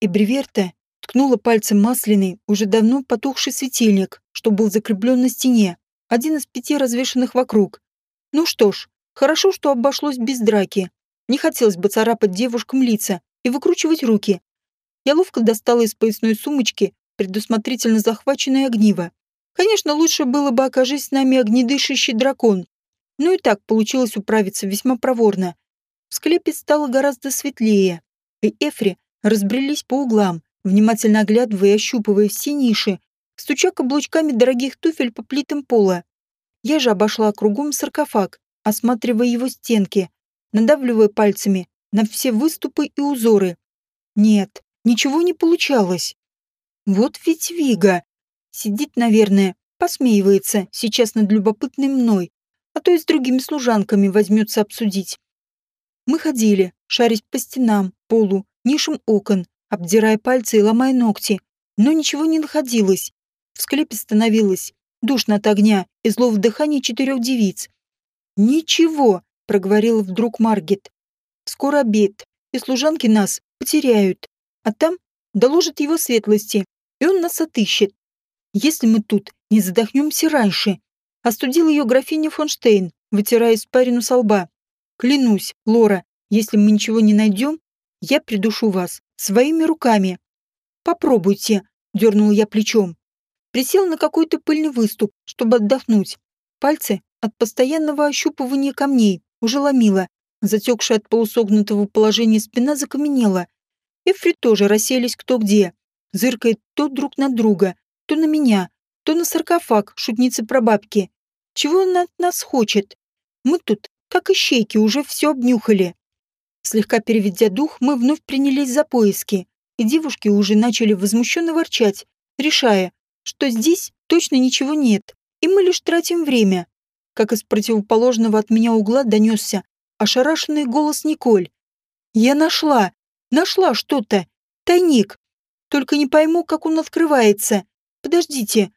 И Бриверта ткнула пальцем масляный, уже давно потухший светильник, что был закреплен на стене, один из пяти развешанных вокруг. Ну что ж, хорошо, что обошлось без драки. Не хотелось бы царапать девушкам лица и выкручивать руки. Я ловко достала из поясной сумочки предусмотрительно захваченное огниво. Конечно, лучше было бы, окажись с нами огнедышащий дракон. Но и так получилось управиться весьма проворно. В склепе стало гораздо светлее, и Эфри разбрелись по углам, внимательно оглядывая и ощупывая все ниши, стуча каблучками дорогих туфель по плитам пола. Я же обошла кругом саркофаг, осматривая его стенки, надавливая пальцами на все выступы и узоры. Нет, ничего не получалось. Вот ведь Вига. Сидит, наверное, посмеивается сейчас над любопытной мной, а то и с другими служанками возьмется обсудить. Мы ходили, шарить по стенам, полу, нишам окон, обдирая пальцы и ломая ногти, но ничего не находилось. В склепе становилось душно от огня и злого дыхания четырех девиц. «Ничего», — проговорила вдруг Маргет. «Скоро обед, и служанки нас потеряют, а там доложат его светлости, и он нас отыщет. Если мы тут не задохнемся раньше», — остудила ее графиня Фонштейн, вытирая испарину со лба. «Клянусь, Лора, если мы ничего не найдем, я придушу вас своими руками. Попробуйте, дернул я плечом. Присел на какой-то пыльный выступ, чтобы отдохнуть. Пальцы от постоянного ощупывания камней уже ломило. Затекшая от полусогнутого положения спина закаменела. Эфри тоже расселись кто где, зыркает то друг на друга, то на меня, то на саркофаг шутницы прабабки. Чего она от нас хочет? Мы тут, как ищейки, уже все обнюхали. Слегка переведя дух, мы вновь принялись за поиски, и девушки уже начали возмущенно ворчать, решая, что здесь точно ничего нет, и мы лишь тратим время. Как из противоположного от меня угла донесся ошарашенный голос Николь. «Я нашла! Нашла что-то! Тайник! Только не пойму, как он открывается. Подождите.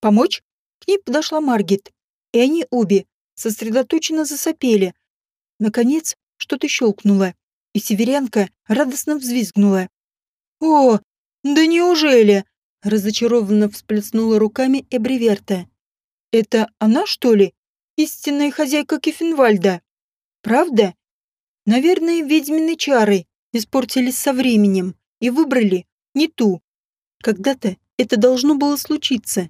Помочь? К ней подошла Маргит. И они обе сосредоточенно засопели. Наконец, что-то щелкнуло, и северянка радостно взвизгнула. «О, да неужели?» — разочарованно всплеснула руками Эбриверта. «Это она, что ли? Истинная хозяйка Кефенвальда? Правда? Наверное, ведьмины чары испортились со временем и выбрали не ту. Когда-то это должно было случиться.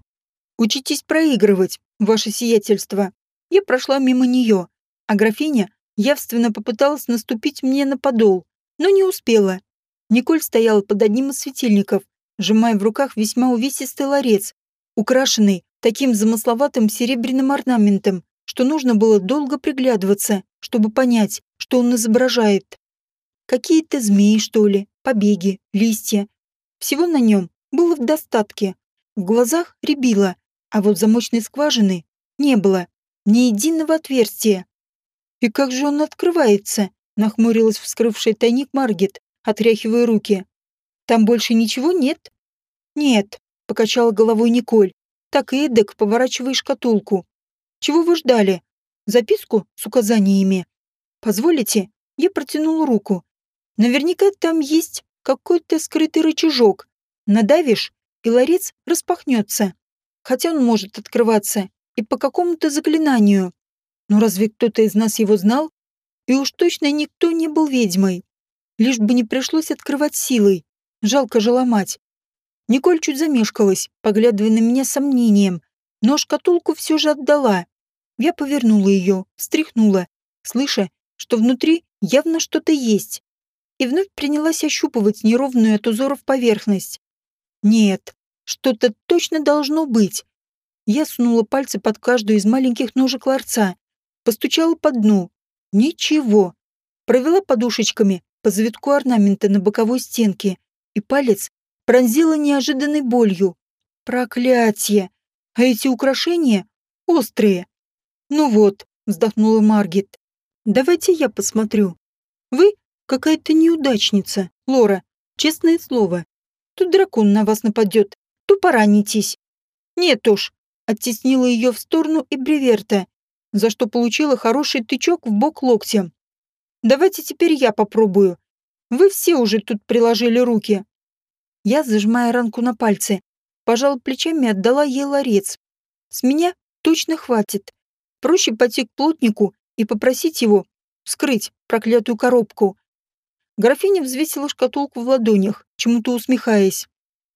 Учитесь проигрывать, ваше сиятельство. Я прошла мимо нее, а графиня явственно попыталась наступить мне на подол, но не успела. Николь стояла под одним из светильников, сжимая в руках весьма увесистый ларец, украшенный таким замысловатым серебряным орнаментом, что нужно было долго приглядываться, чтобы понять, что он изображает. Какие-то змеи, что ли, побеги, листья. Всего на нем было в достатке. В глазах рябило, а вот замочной скважины не было. Ни единого отверстия. «И как же он открывается?» — нахмурилась вскрывшая тайник Маргет, отряхивая руки. «Там больше ничего нет?» «Нет», — покачала головой Николь. «Так и эдак, поворачивай шкатулку. Чего вы ждали? Записку с указаниями? Позволите?» Я протянула руку. Наверняка там есть какой-то скрытый рычажок. Надавишь, и ларец распахнется. Хотя он может открываться и по какому-то заклинанию. Но разве кто-то из нас его знал? И уж точно никто не был ведьмой. Лишь бы не пришлось открывать силой. Жалко же ломать. Николь чуть замешкалась, поглядывая на меня с сомнением, но шкатулку все же отдала. Я повернула ее, встряхнула, слыша, что внутри явно что-то есть и вновь принялась ощупывать неровную от узоров поверхность. Нет, что-то точно должно быть. Я сунула пальцы под каждую из маленьких ножек ларца, постучала по дну. Ничего. Провела подушечками по завитку орнамента на боковой стенке, и палец пронзила неожиданной болью. Проклятие! А эти украшения острые. Ну вот, вздохнула Маргит. Давайте я посмотрю. Вы Какая-то неудачница, Лора, честное слово. Тут дракон на вас нападет, то поранитесь. Нет уж, оттеснила ее в сторону и бреверта, за что получила хороший тычок в бок локтем. Давайте теперь я попробую. Вы все уже тут приложили руки. Я, зажимая ранку на пальце, пожала плечами и отдала ей ларец. С меня точно хватит. Проще пойти к плотнику и попросить его вскрыть проклятую коробку, Графиня взвесила шкатулку в ладонях, чему-то усмехаясь.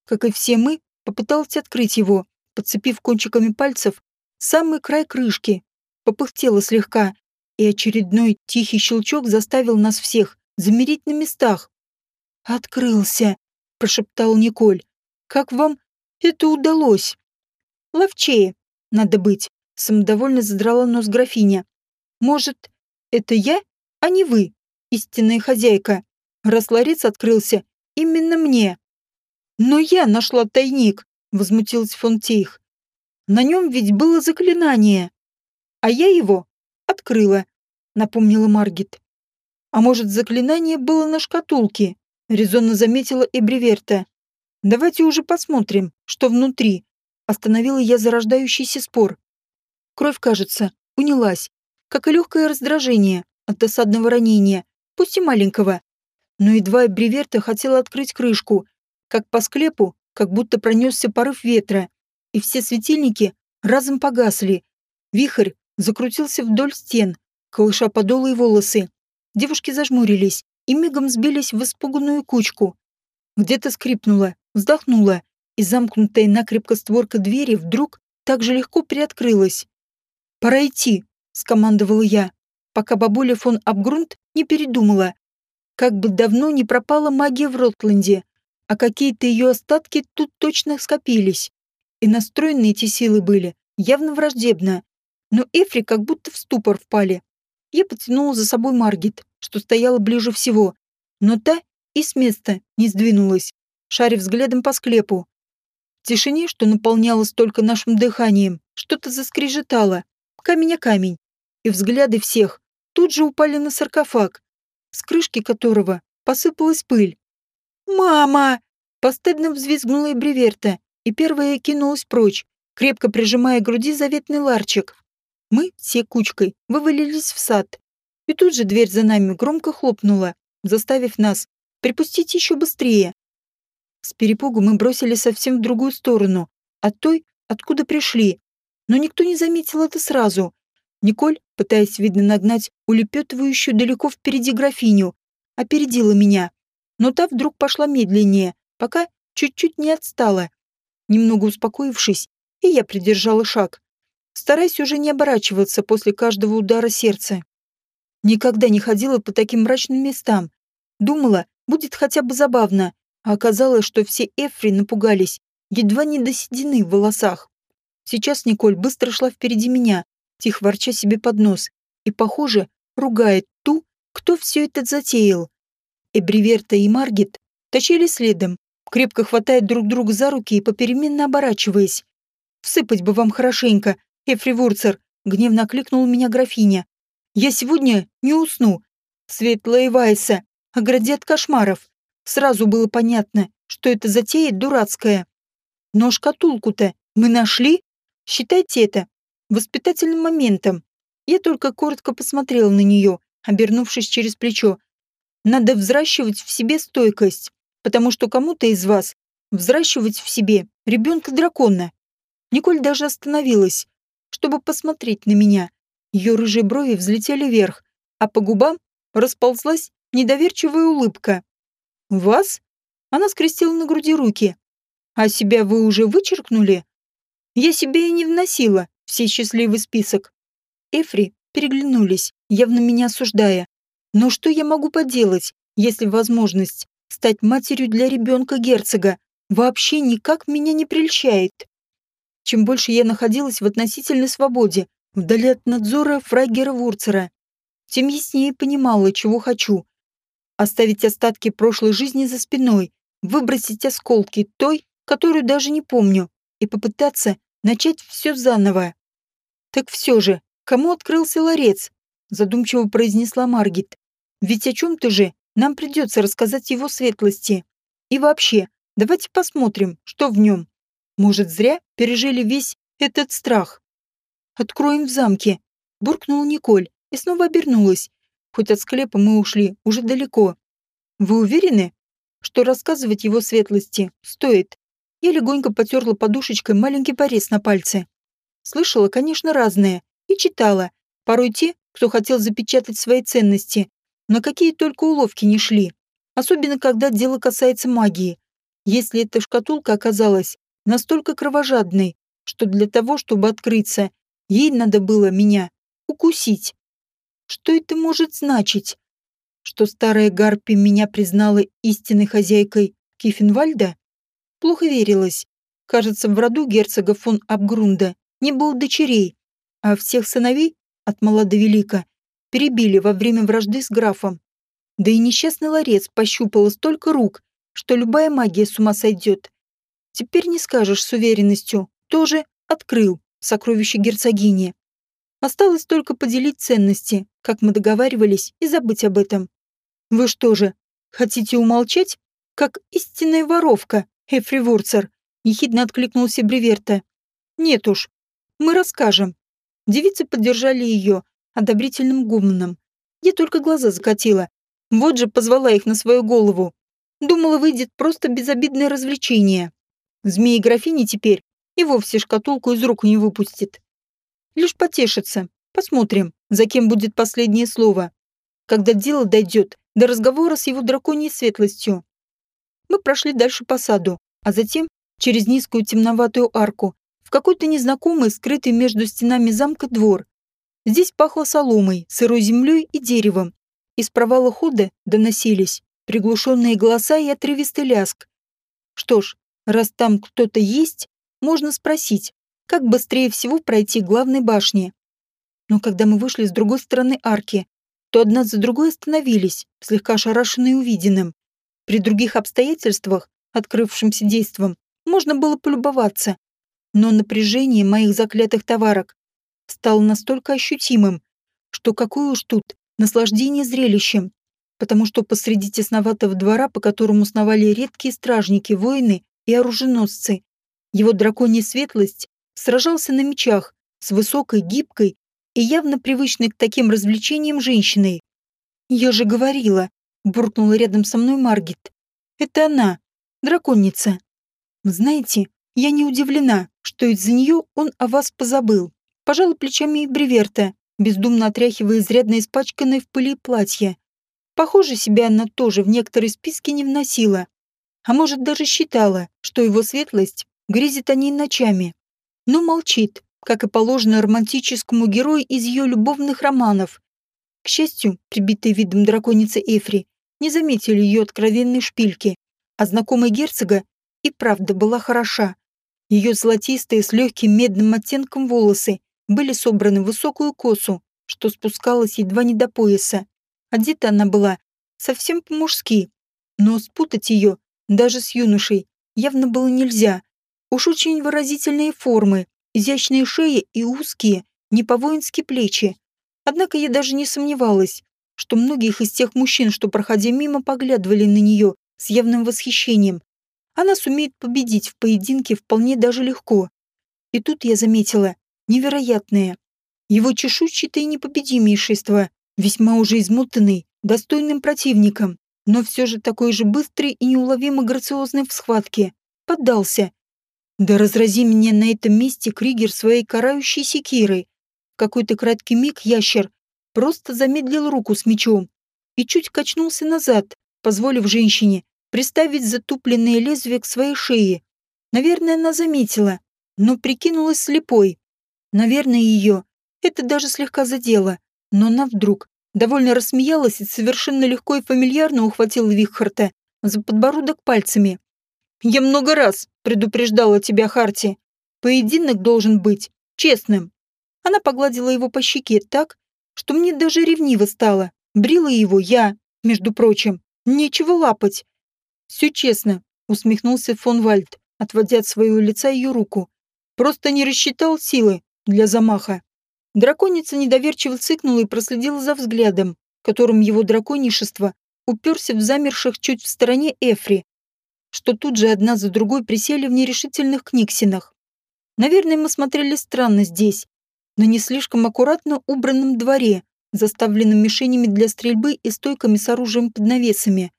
Как и все мы, попыталась открыть его, подцепив кончиками пальцев самый край крышки. Попыхтела слегка, и очередной тихий щелчок заставил нас всех замереть на местах. «Открылся», — прошептал Николь. «Как вам это удалось?» «Ловчее, надо быть», — самодовольно задрала нос графиня. «Может, это я, а не вы, истинная хозяйка?» раз ларец открылся именно мне. Но я нашла тайник, возмутилась фон Тейх. На нем ведь было заклинание. А я его открыла, напомнила Маргит. А может, заклинание было на шкатулке, резонно заметила Эбриверта. Давайте уже посмотрим, что внутри. Остановила я зарождающийся спор. Кровь, кажется, унялась, как и легкое раздражение от досадного ранения, пусть и маленького но едва Бриверта хотела открыть крышку, как по склепу, как будто пронесся порыв ветра, и все светильники разом погасли. Вихрь закрутился вдоль стен, колыша подолы и волосы. Девушки зажмурились и мигом сбились в испуганную кучку. Где-то скрипнула, вздохнула, и замкнутая накрепко створка двери вдруг так же легко приоткрылась. «Пора идти», — скомандовала я, пока бабуля фон Абгрунт не передумала. Как бы давно не пропала магия в Ротленде, а какие-то ее остатки тут точно скопились. И настроены эти силы были явно враждебно. Но Эфри как будто в ступор впали. Я потянула за собой Маргит, что стояла ближе всего, но та и с места не сдвинулась, шарив взглядом по склепу. В тишине, что наполнялось только нашим дыханием, что-то заскрежетало, камень о камень, и взгляды всех тут же упали на саркофаг, с крышки которого посыпалась пыль. «Мама!» Постыдно взвизгнула и Бреверта, и первая кинулась прочь, крепко прижимая к груди заветный ларчик. Мы, все кучкой, вывалились в сад. И тут же дверь за нами громко хлопнула, заставив нас припустить еще быстрее. С перепугу мы бросили совсем в другую сторону, от той, откуда пришли. Но никто не заметил это сразу. Николь, пытаясь, видно, нагнать улепетывающую далеко впереди графиню, опередила меня. Но та вдруг пошла медленнее, пока чуть-чуть не отстала. Немного успокоившись, и я придержала шаг, стараясь уже не оборачиваться после каждого удара сердца. Никогда не ходила по таким мрачным местам. Думала, будет хотя бы забавно, а оказалось, что все Эфри напугались, едва не до седины в волосах. Сейчас Николь быстро шла впереди меня, тихо ворча себе под нос, и, похоже, ругает ту, кто все это затеял. Эбриверта и Маргет тащили следом, крепко хватая друг друга за руки и попеременно оборачиваясь. «Всыпать бы вам хорошенько, Эфри Вурцер!» — гневно окликнула меня графиня. «Я сегодня не усну. Светлая Вайса, огради от кошмаров. Сразу было понятно, что это затея дурацкая. Но шкатулку-то мы нашли? Считайте это воспитательным моментом. Я только коротко посмотрела на нее, обернувшись через плечо. Надо взращивать в себе стойкость, потому что кому-то из вас взращивать в себе ребенка-дракона. Николь даже остановилась, чтобы посмотреть на меня. Ее рыжие брови взлетели вверх, а по губам расползлась недоверчивая улыбка. «Вас?» Она скрестила на груди руки. «А себя вы уже вычеркнули?» «Я себя и не вносила, все счастливый список». Эфри переглянулись, явно меня осуждая. «Но что я могу поделать, если возможность стать матерью для ребенка герцога вообще никак меня не прельщает?» Чем больше я находилась в относительной свободе, вдали от надзора фрайгера Вурцера, тем яснее понимала, чего хочу оставить остатки прошлой жизни за спиной, выбросить осколки той, которую даже не помню, и попытаться начать все заново. Так все же, кому открылся ларец? Задумчиво произнесла Маргит. Ведь о чем-то же нам придется рассказать его светлости. И вообще, давайте посмотрим, что в нем. Может, зря пережили весь этот страх. Откроем в замке. Буркнула Николь и снова обернулась, Хоть от склепа мы ушли уже далеко. Вы уверены, что рассказывать его светлости стоит? Я легонько потерла подушечкой маленький порез на пальце. Слышала, конечно, разное. И читала. Порой те, кто хотел запечатать свои ценности. На какие только уловки не шли. Особенно, когда дело касается магии. Если эта шкатулка оказалась настолько кровожадной, что для того, чтобы открыться, ей надо было меня укусить. Что это может значить? Что старая Гарпи меня признала истинной хозяйкой Кифенвальда? Плохо верилось. Кажется, в роду герцога фон Абгрунда не было дочерей, а всех сыновей, от мала до велика, перебили во время вражды с графом. Да и несчастный ларец пощупал столько рук, что любая магия с ума сойдет. Теперь не скажешь с уверенностью, тоже открыл сокровище герцогини. Осталось только поделить ценности, как мы договаривались, и забыть об этом. Вы что же, хотите умолчать? Как истинная воровка, Эфри Вурцер, ехидно откликнулся Бреверта. Нет уж, мы расскажем. Девицы поддержали ее одобрительным гумном. Я только глаза закатила. Вот же позвала их на свою голову. Думала, выйдет просто безобидное развлечение. Змеи-графини теперь и вовсе шкатулку из рук не выпустит. Лишь потешится. Посмотрим, за кем будет последнее слово. Когда дело дойдет до разговора с его драконьей светлостью. Мы прошли дальше по саду, а затем через низкую темноватую арку в какой-то незнакомый, скрытый между стенами замка двор. Здесь пахло соломой, сырой землей и деревом. Из провала хода доносились приглушенные голоса и отрывистый ляск. Что ж, раз там кто-то есть, можно спросить, как быстрее всего пройти главной башне. Но когда мы вышли с другой стороны арки, то одна за другой остановились, слегка ошарашенные увиденным. При других обстоятельствах, открывшимся действом, можно было полюбоваться. Но напряжение моих заклятых товарок стало настолько ощутимым, что какое уж тут наслаждение зрелищем. потому что посреди тесноватого двора, по которому сновали редкие стражники, воины и оруженосцы, его драконья светлость сражался на мечах с высокой, гибкой и явно привычной к таким развлечениям женщиной. «Я же говорила», — буркнула рядом со мной Маргит. «Это она, драконица. Знаете, я не удивлена, что из-за нее он о вас позабыл. Пожала плечами и Бреверта, бездумно отряхивая изрядно испачканное в пыли платье. Похоже, себя она тоже в некоторые списки не вносила. А может, даже считала, что его светлость грезит о ней ночами. Но молчит, как и положено романтическому герою из ее любовных романов. К счастью, прибитые видом драконицы Эфри не заметили ее откровенной шпильки, а знакомая герцога и правда была хороша. Ее золотистые с легким медным оттенком волосы были собраны в высокую косу, что спускалась едва не до пояса. Одета она была совсем по-мужски, но спутать ее даже с юношей явно было нельзя. Уж очень выразительные формы, изящные шеи и узкие, не по-воински плечи. Однако я даже не сомневалась, что многих из тех мужчин, что, проходя мимо, поглядывали на нее с явным восхищением, она сумеет победить в поединке вполне даже легко. И тут я заметила невероятное. Его чешуйчатое непобедимейшество, весьма уже измотанный, достойным противником, но все же такой же быстрый и неуловимо грациозный в схватке, поддался. Да разрази меня на этом месте Кригер своей карающей секирой. Какой-то краткий миг ящер просто замедлил руку с мечом и чуть качнулся назад, позволив женщине приставить затупленное лезвие к своей шее. Наверное, она заметила, но прикинулась слепой. Наверное, ее это даже слегка задело, но она вдруг довольно рассмеялась и совершенно легко и фамильярно ухватила Вихарта за подбородок пальцами. «Я много раз предупреждала тебя, Харти. Поединок должен быть честным». Она погладила его по щеке так, что мне даже ревниво стало. Брила его я, между прочим. Нечего лапать. «Все честно», — усмехнулся фон Вальд, отводя от своего лица ее руку. «Просто не рассчитал силы для замаха». Драконица недоверчиво цыкнула и проследила за взглядом, которым его драконишество уперся в замерших чуть в стороне Эфри, что тут же одна за другой присели в нерешительных книгсинах. Наверное, мы смотрели странно здесь, на не слишком аккуратно убранном дворе, заставленном мишенями для стрельбы и стойками с оружием под навесами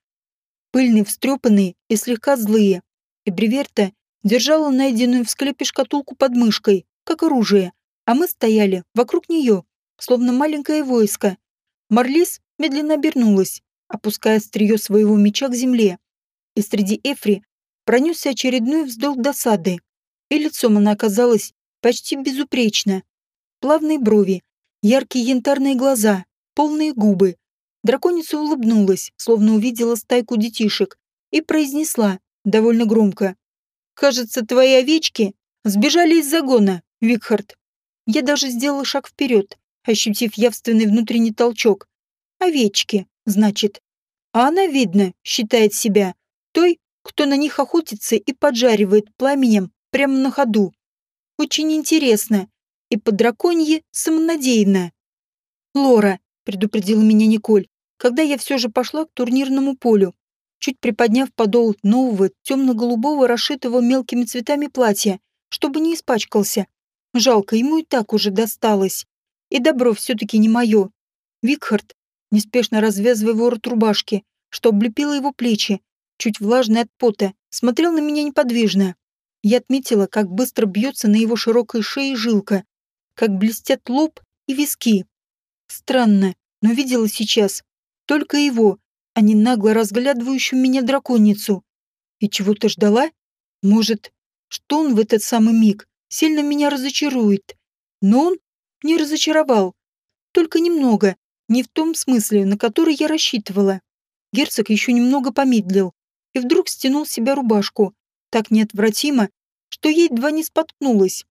пыльные, встрепанные и слегка злые. И Бриверта держала найденную в склепе шкатулку под мышкой, как оружие, а мы стояли вокруг нее, словно маленькое войско. Марлис медленно обернулась, опуская острие своего меча к земле. И среди Эфри пронесся очередной вздох досады. И лицом она оказалась почти безупречно. Плавные брови, яркие янтарные глаза, полные губы, Драконица улыбнулась, словно увидела стайку детишек, и произнесла, довольно громко. «Кажется, твои овечки сбежали из загона, Викхард». Я даже сделала шаг вперед, ощутив явственный внутренний толчок. «Овечки, значит». А она, видно, считает себя той, кто на них охотится и поджаривает пламенем прямо на ходу. Очень интересно и по драконье самонадеянно. «Лора», — предупредила меня Николь, когда я все же пошла к турнирному полю, чуть приподняв подол нового темно-голубого, расшитого мелкими цветами платья, чтобы не испачкался. Жалко, ему и так уже досталось. И добро все-таки не мое. Викхард, неспешно развязывая ворот рубашки, что облепило его плечи, чуть влажный от пота, смотрел на меня неподвижно. Я отметила, как быстро бьется на его широкой шее жилка, как блестят лоб и виски. Странно, но видела сейчас, только его, а не нагло разглядывающую меня драконицу. И чего ты ждала? Может, что он в этот самый миг сильно меня разочарует. Но он не разочаровал. Только немного, не в том смысле, на который я рассчитывала. Герцог еще немного помедлил и вдруг стянул с себя рубашку, так неотвратимо, что ей едва не споткнулась.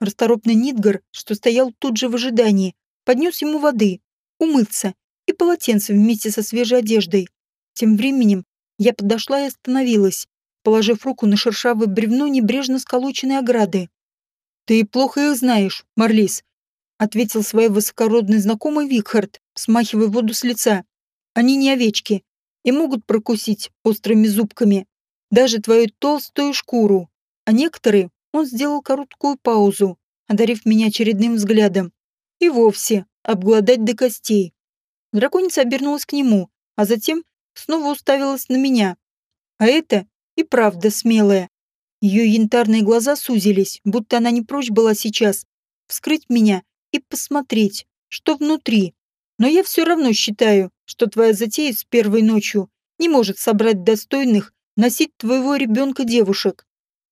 Расторопный Нидгар, что стоял тут же в ожидании, поднес ему воды, умыться, и полотенце вместе со свежей одеждой. Тем временем я подошла и остановилась, положив руку на шершавое бревно небрежно сколоченной ограды. «Ты плохо их знаешь, Марлис», — ответил своей высокородный знакомый Викхард, смахивая воду с лица. Они не овечки и могут прокусить острыми зубками даже твою толстую шкуру. А некоторые он сделал короткую паузу, одарив меня очередным взглядом. И вовсе обглодать до костей. Драконица обернулась к нему, а затем снова уставилась на меня. А это и правда смелая. Ее янтарные глаза сузились, будто она не прочь была сейчас вскрыть меня и посмотреть, что внутри. Но я все равно считаю, что твоя затея с первой ночью не может собрать достойных носить твоего ребенка девушек.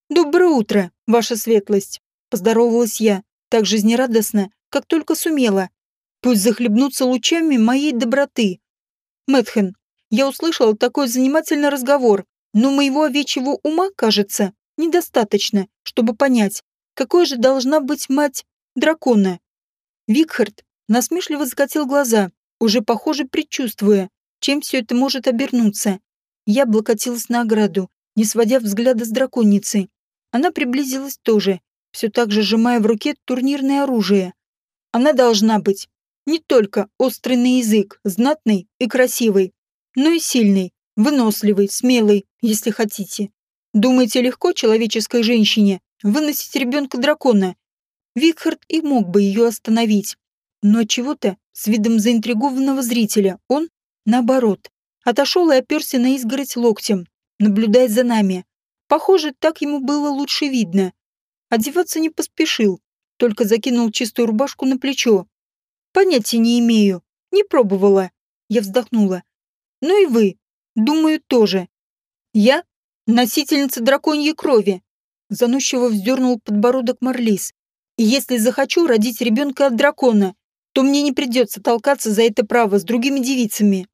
Доброе утро, ваша светлость. Поздоровалась я, так жизнерадостно, как только сумела. Пусть захлебнутся лучами моей доброты. Мэтхен, я услышала такой занимательный разговор, но моего овечьего ума, кажется, недостаточно, чтобы понять, какой же должна быть мать дракона. Викхард насмешливо закатил глаза, уже похоже предчувствуя, чем все это может обернуться. Я облокотилась на ограду, не сводя взгляда с драконицы. Она приблизилась тоже, все так же сжимая в руке турнирное оружие. Она должна быть не только острый на язык, знатный и красивый, но и сильный, выносливый, смелый, если хотите. Думаете, легко человеческой женщине выносить ребенка дракона? Викхард и мог бы ее остановить. Но чего-то, с видом заинтригованного зрителя, он, наоборот, отошел и оперся на изгородь локтем, наблюдая за нами. Похоже, так ему было лучше видно. Одеваться не поспешил, только закинул чистую рубашку на плечо. Понятия не имею, не пробовала. Я вздохнула. Ну и вы, думаю, тоже. Я носительница драконьей крови. Заносчиво вздернул подбородок Марлис. И если захочу родить ребенка от дракона, то мне не придется толкаться за это право с другими девицами.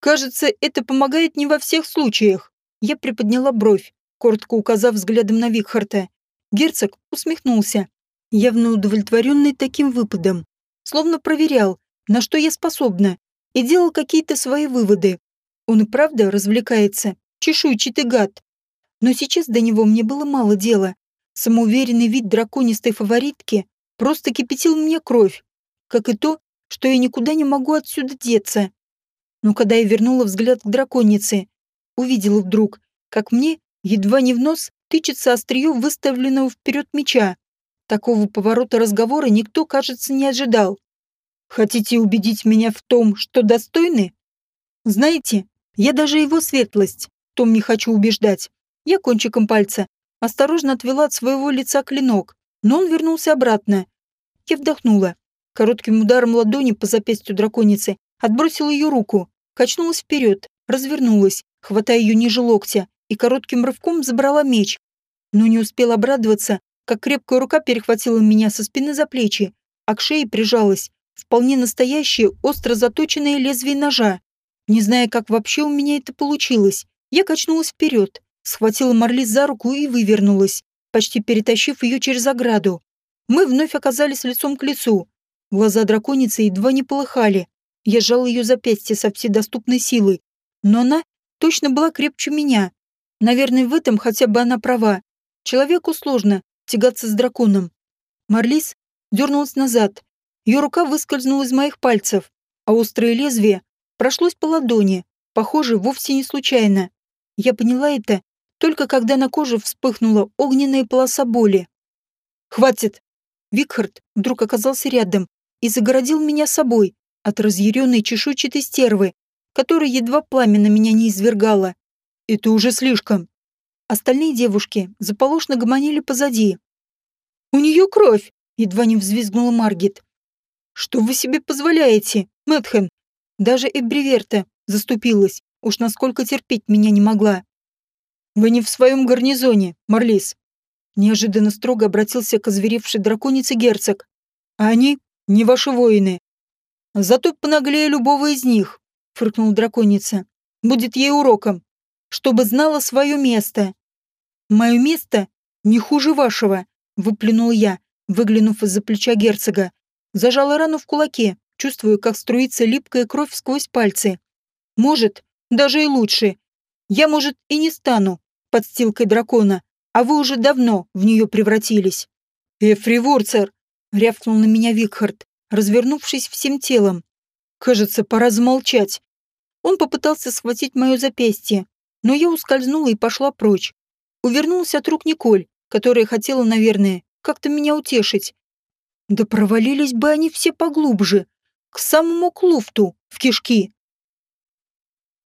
Кажется, это помогает не во всех случаях. Я приподняла бровь, коротко указав взглядом на Викхарта. Герцог усмехнулся, явно удовлетворенный таким выпадом, словно проверял, на что я способна, и делал какие-то свои выводы. Он и правда развлекается, чешуйчатый гад. Но сейчас до него мне было мало дела. Самоуверенный вид драконистой фаворитки просто кипятил мне кровь, как и то, что я никуда не могу отсюда деться. Но когда я вернула взгляд к драконице, увидела вдруг, как мне, едва не в нос, тычется острие выставленного вперед меча. Такого поворота разговора никто, кажется, не ожидал. Хотите убедить меня в том, что достойны? Знаете, я даже его светлость, том не хочу убеждать. Я кончиком пальца осторожно отвела от своего лица клинок, но он вернулся обратно. Я вдохнула. Коротким ударом ладони по запястью драконицы отбросила ее руку, качнулась вперед, развернулась, хватая ее ниже локтя, и коротким рывком забрала меч. Но не успела обрадоваться, как крепкая рука перехватила меня со спины за плечи, а к шее прижалась вполне настоящее остро заточенное лезвие ножа. Не зная, как вообще у меня это получилось, я качнулась вперед, схватила Марлис за руку и вывернулась, почти перетащив ее через ограду. Мы вновь оказались лицом к лицу. Глаза драконицы едва не полыхали, я сжал ее запястье со всей доступной силой, но она точно была крепче меня. Наверное, в этом хотя бы она права. Человеку сложно тягаться с драконом. Марлис дернулась назад. Ее рука выскользнула из моих пальцев, а острое лезвие прошлось по ладони, похоже, вовсе не случайно. Я поняла это только когда на коже вспыхнула огненная полоса боли. «Хватит!» Викхард вдруг оказался рядом и загородил меня собой, от разъяренной чешуйчатой стервы, которая едва пламя на меня не извергала. Это уже слишком. Остальные девушки заполошно гомонили позади. «У нее кровь!» — едва не взвизгнула Маргит. «Что вы себе позволяете, Мэтхэн?» Даже Эбриверта заступилась, уж насколько терпеть меня не могла. «Вы не в своем гарнизоне, Марлис!» Неожиданно строго обратился к озверевшей драконице герцог. «А они не ваши воины. Зато понаглее любого из них, фыркнул драконица. Будет ей уроком, чтобы знала свое место. Мое место не хуже вашего, выплюнул я, выглянув из-за плеча герцога. Зажала рану в кулаке, чувствую, как струится липкая кровь сквозь пальцы. Может, даже и лучше. Я, может, и не стану подстилкой дракона, а вы уже давно в нее превратились. Эфри Ворцер, рявкнул на меня Викхард развернувшись всем телом. Кажется, пора замолчать. Он попытался схватить мое запястье, но я ускользнула и пошла прочь. Увернулась от рук Николь, которая хотела, наверное, как-то меня утешить. Да провалились бы они все поглубже, к самому клуфту, в кишки.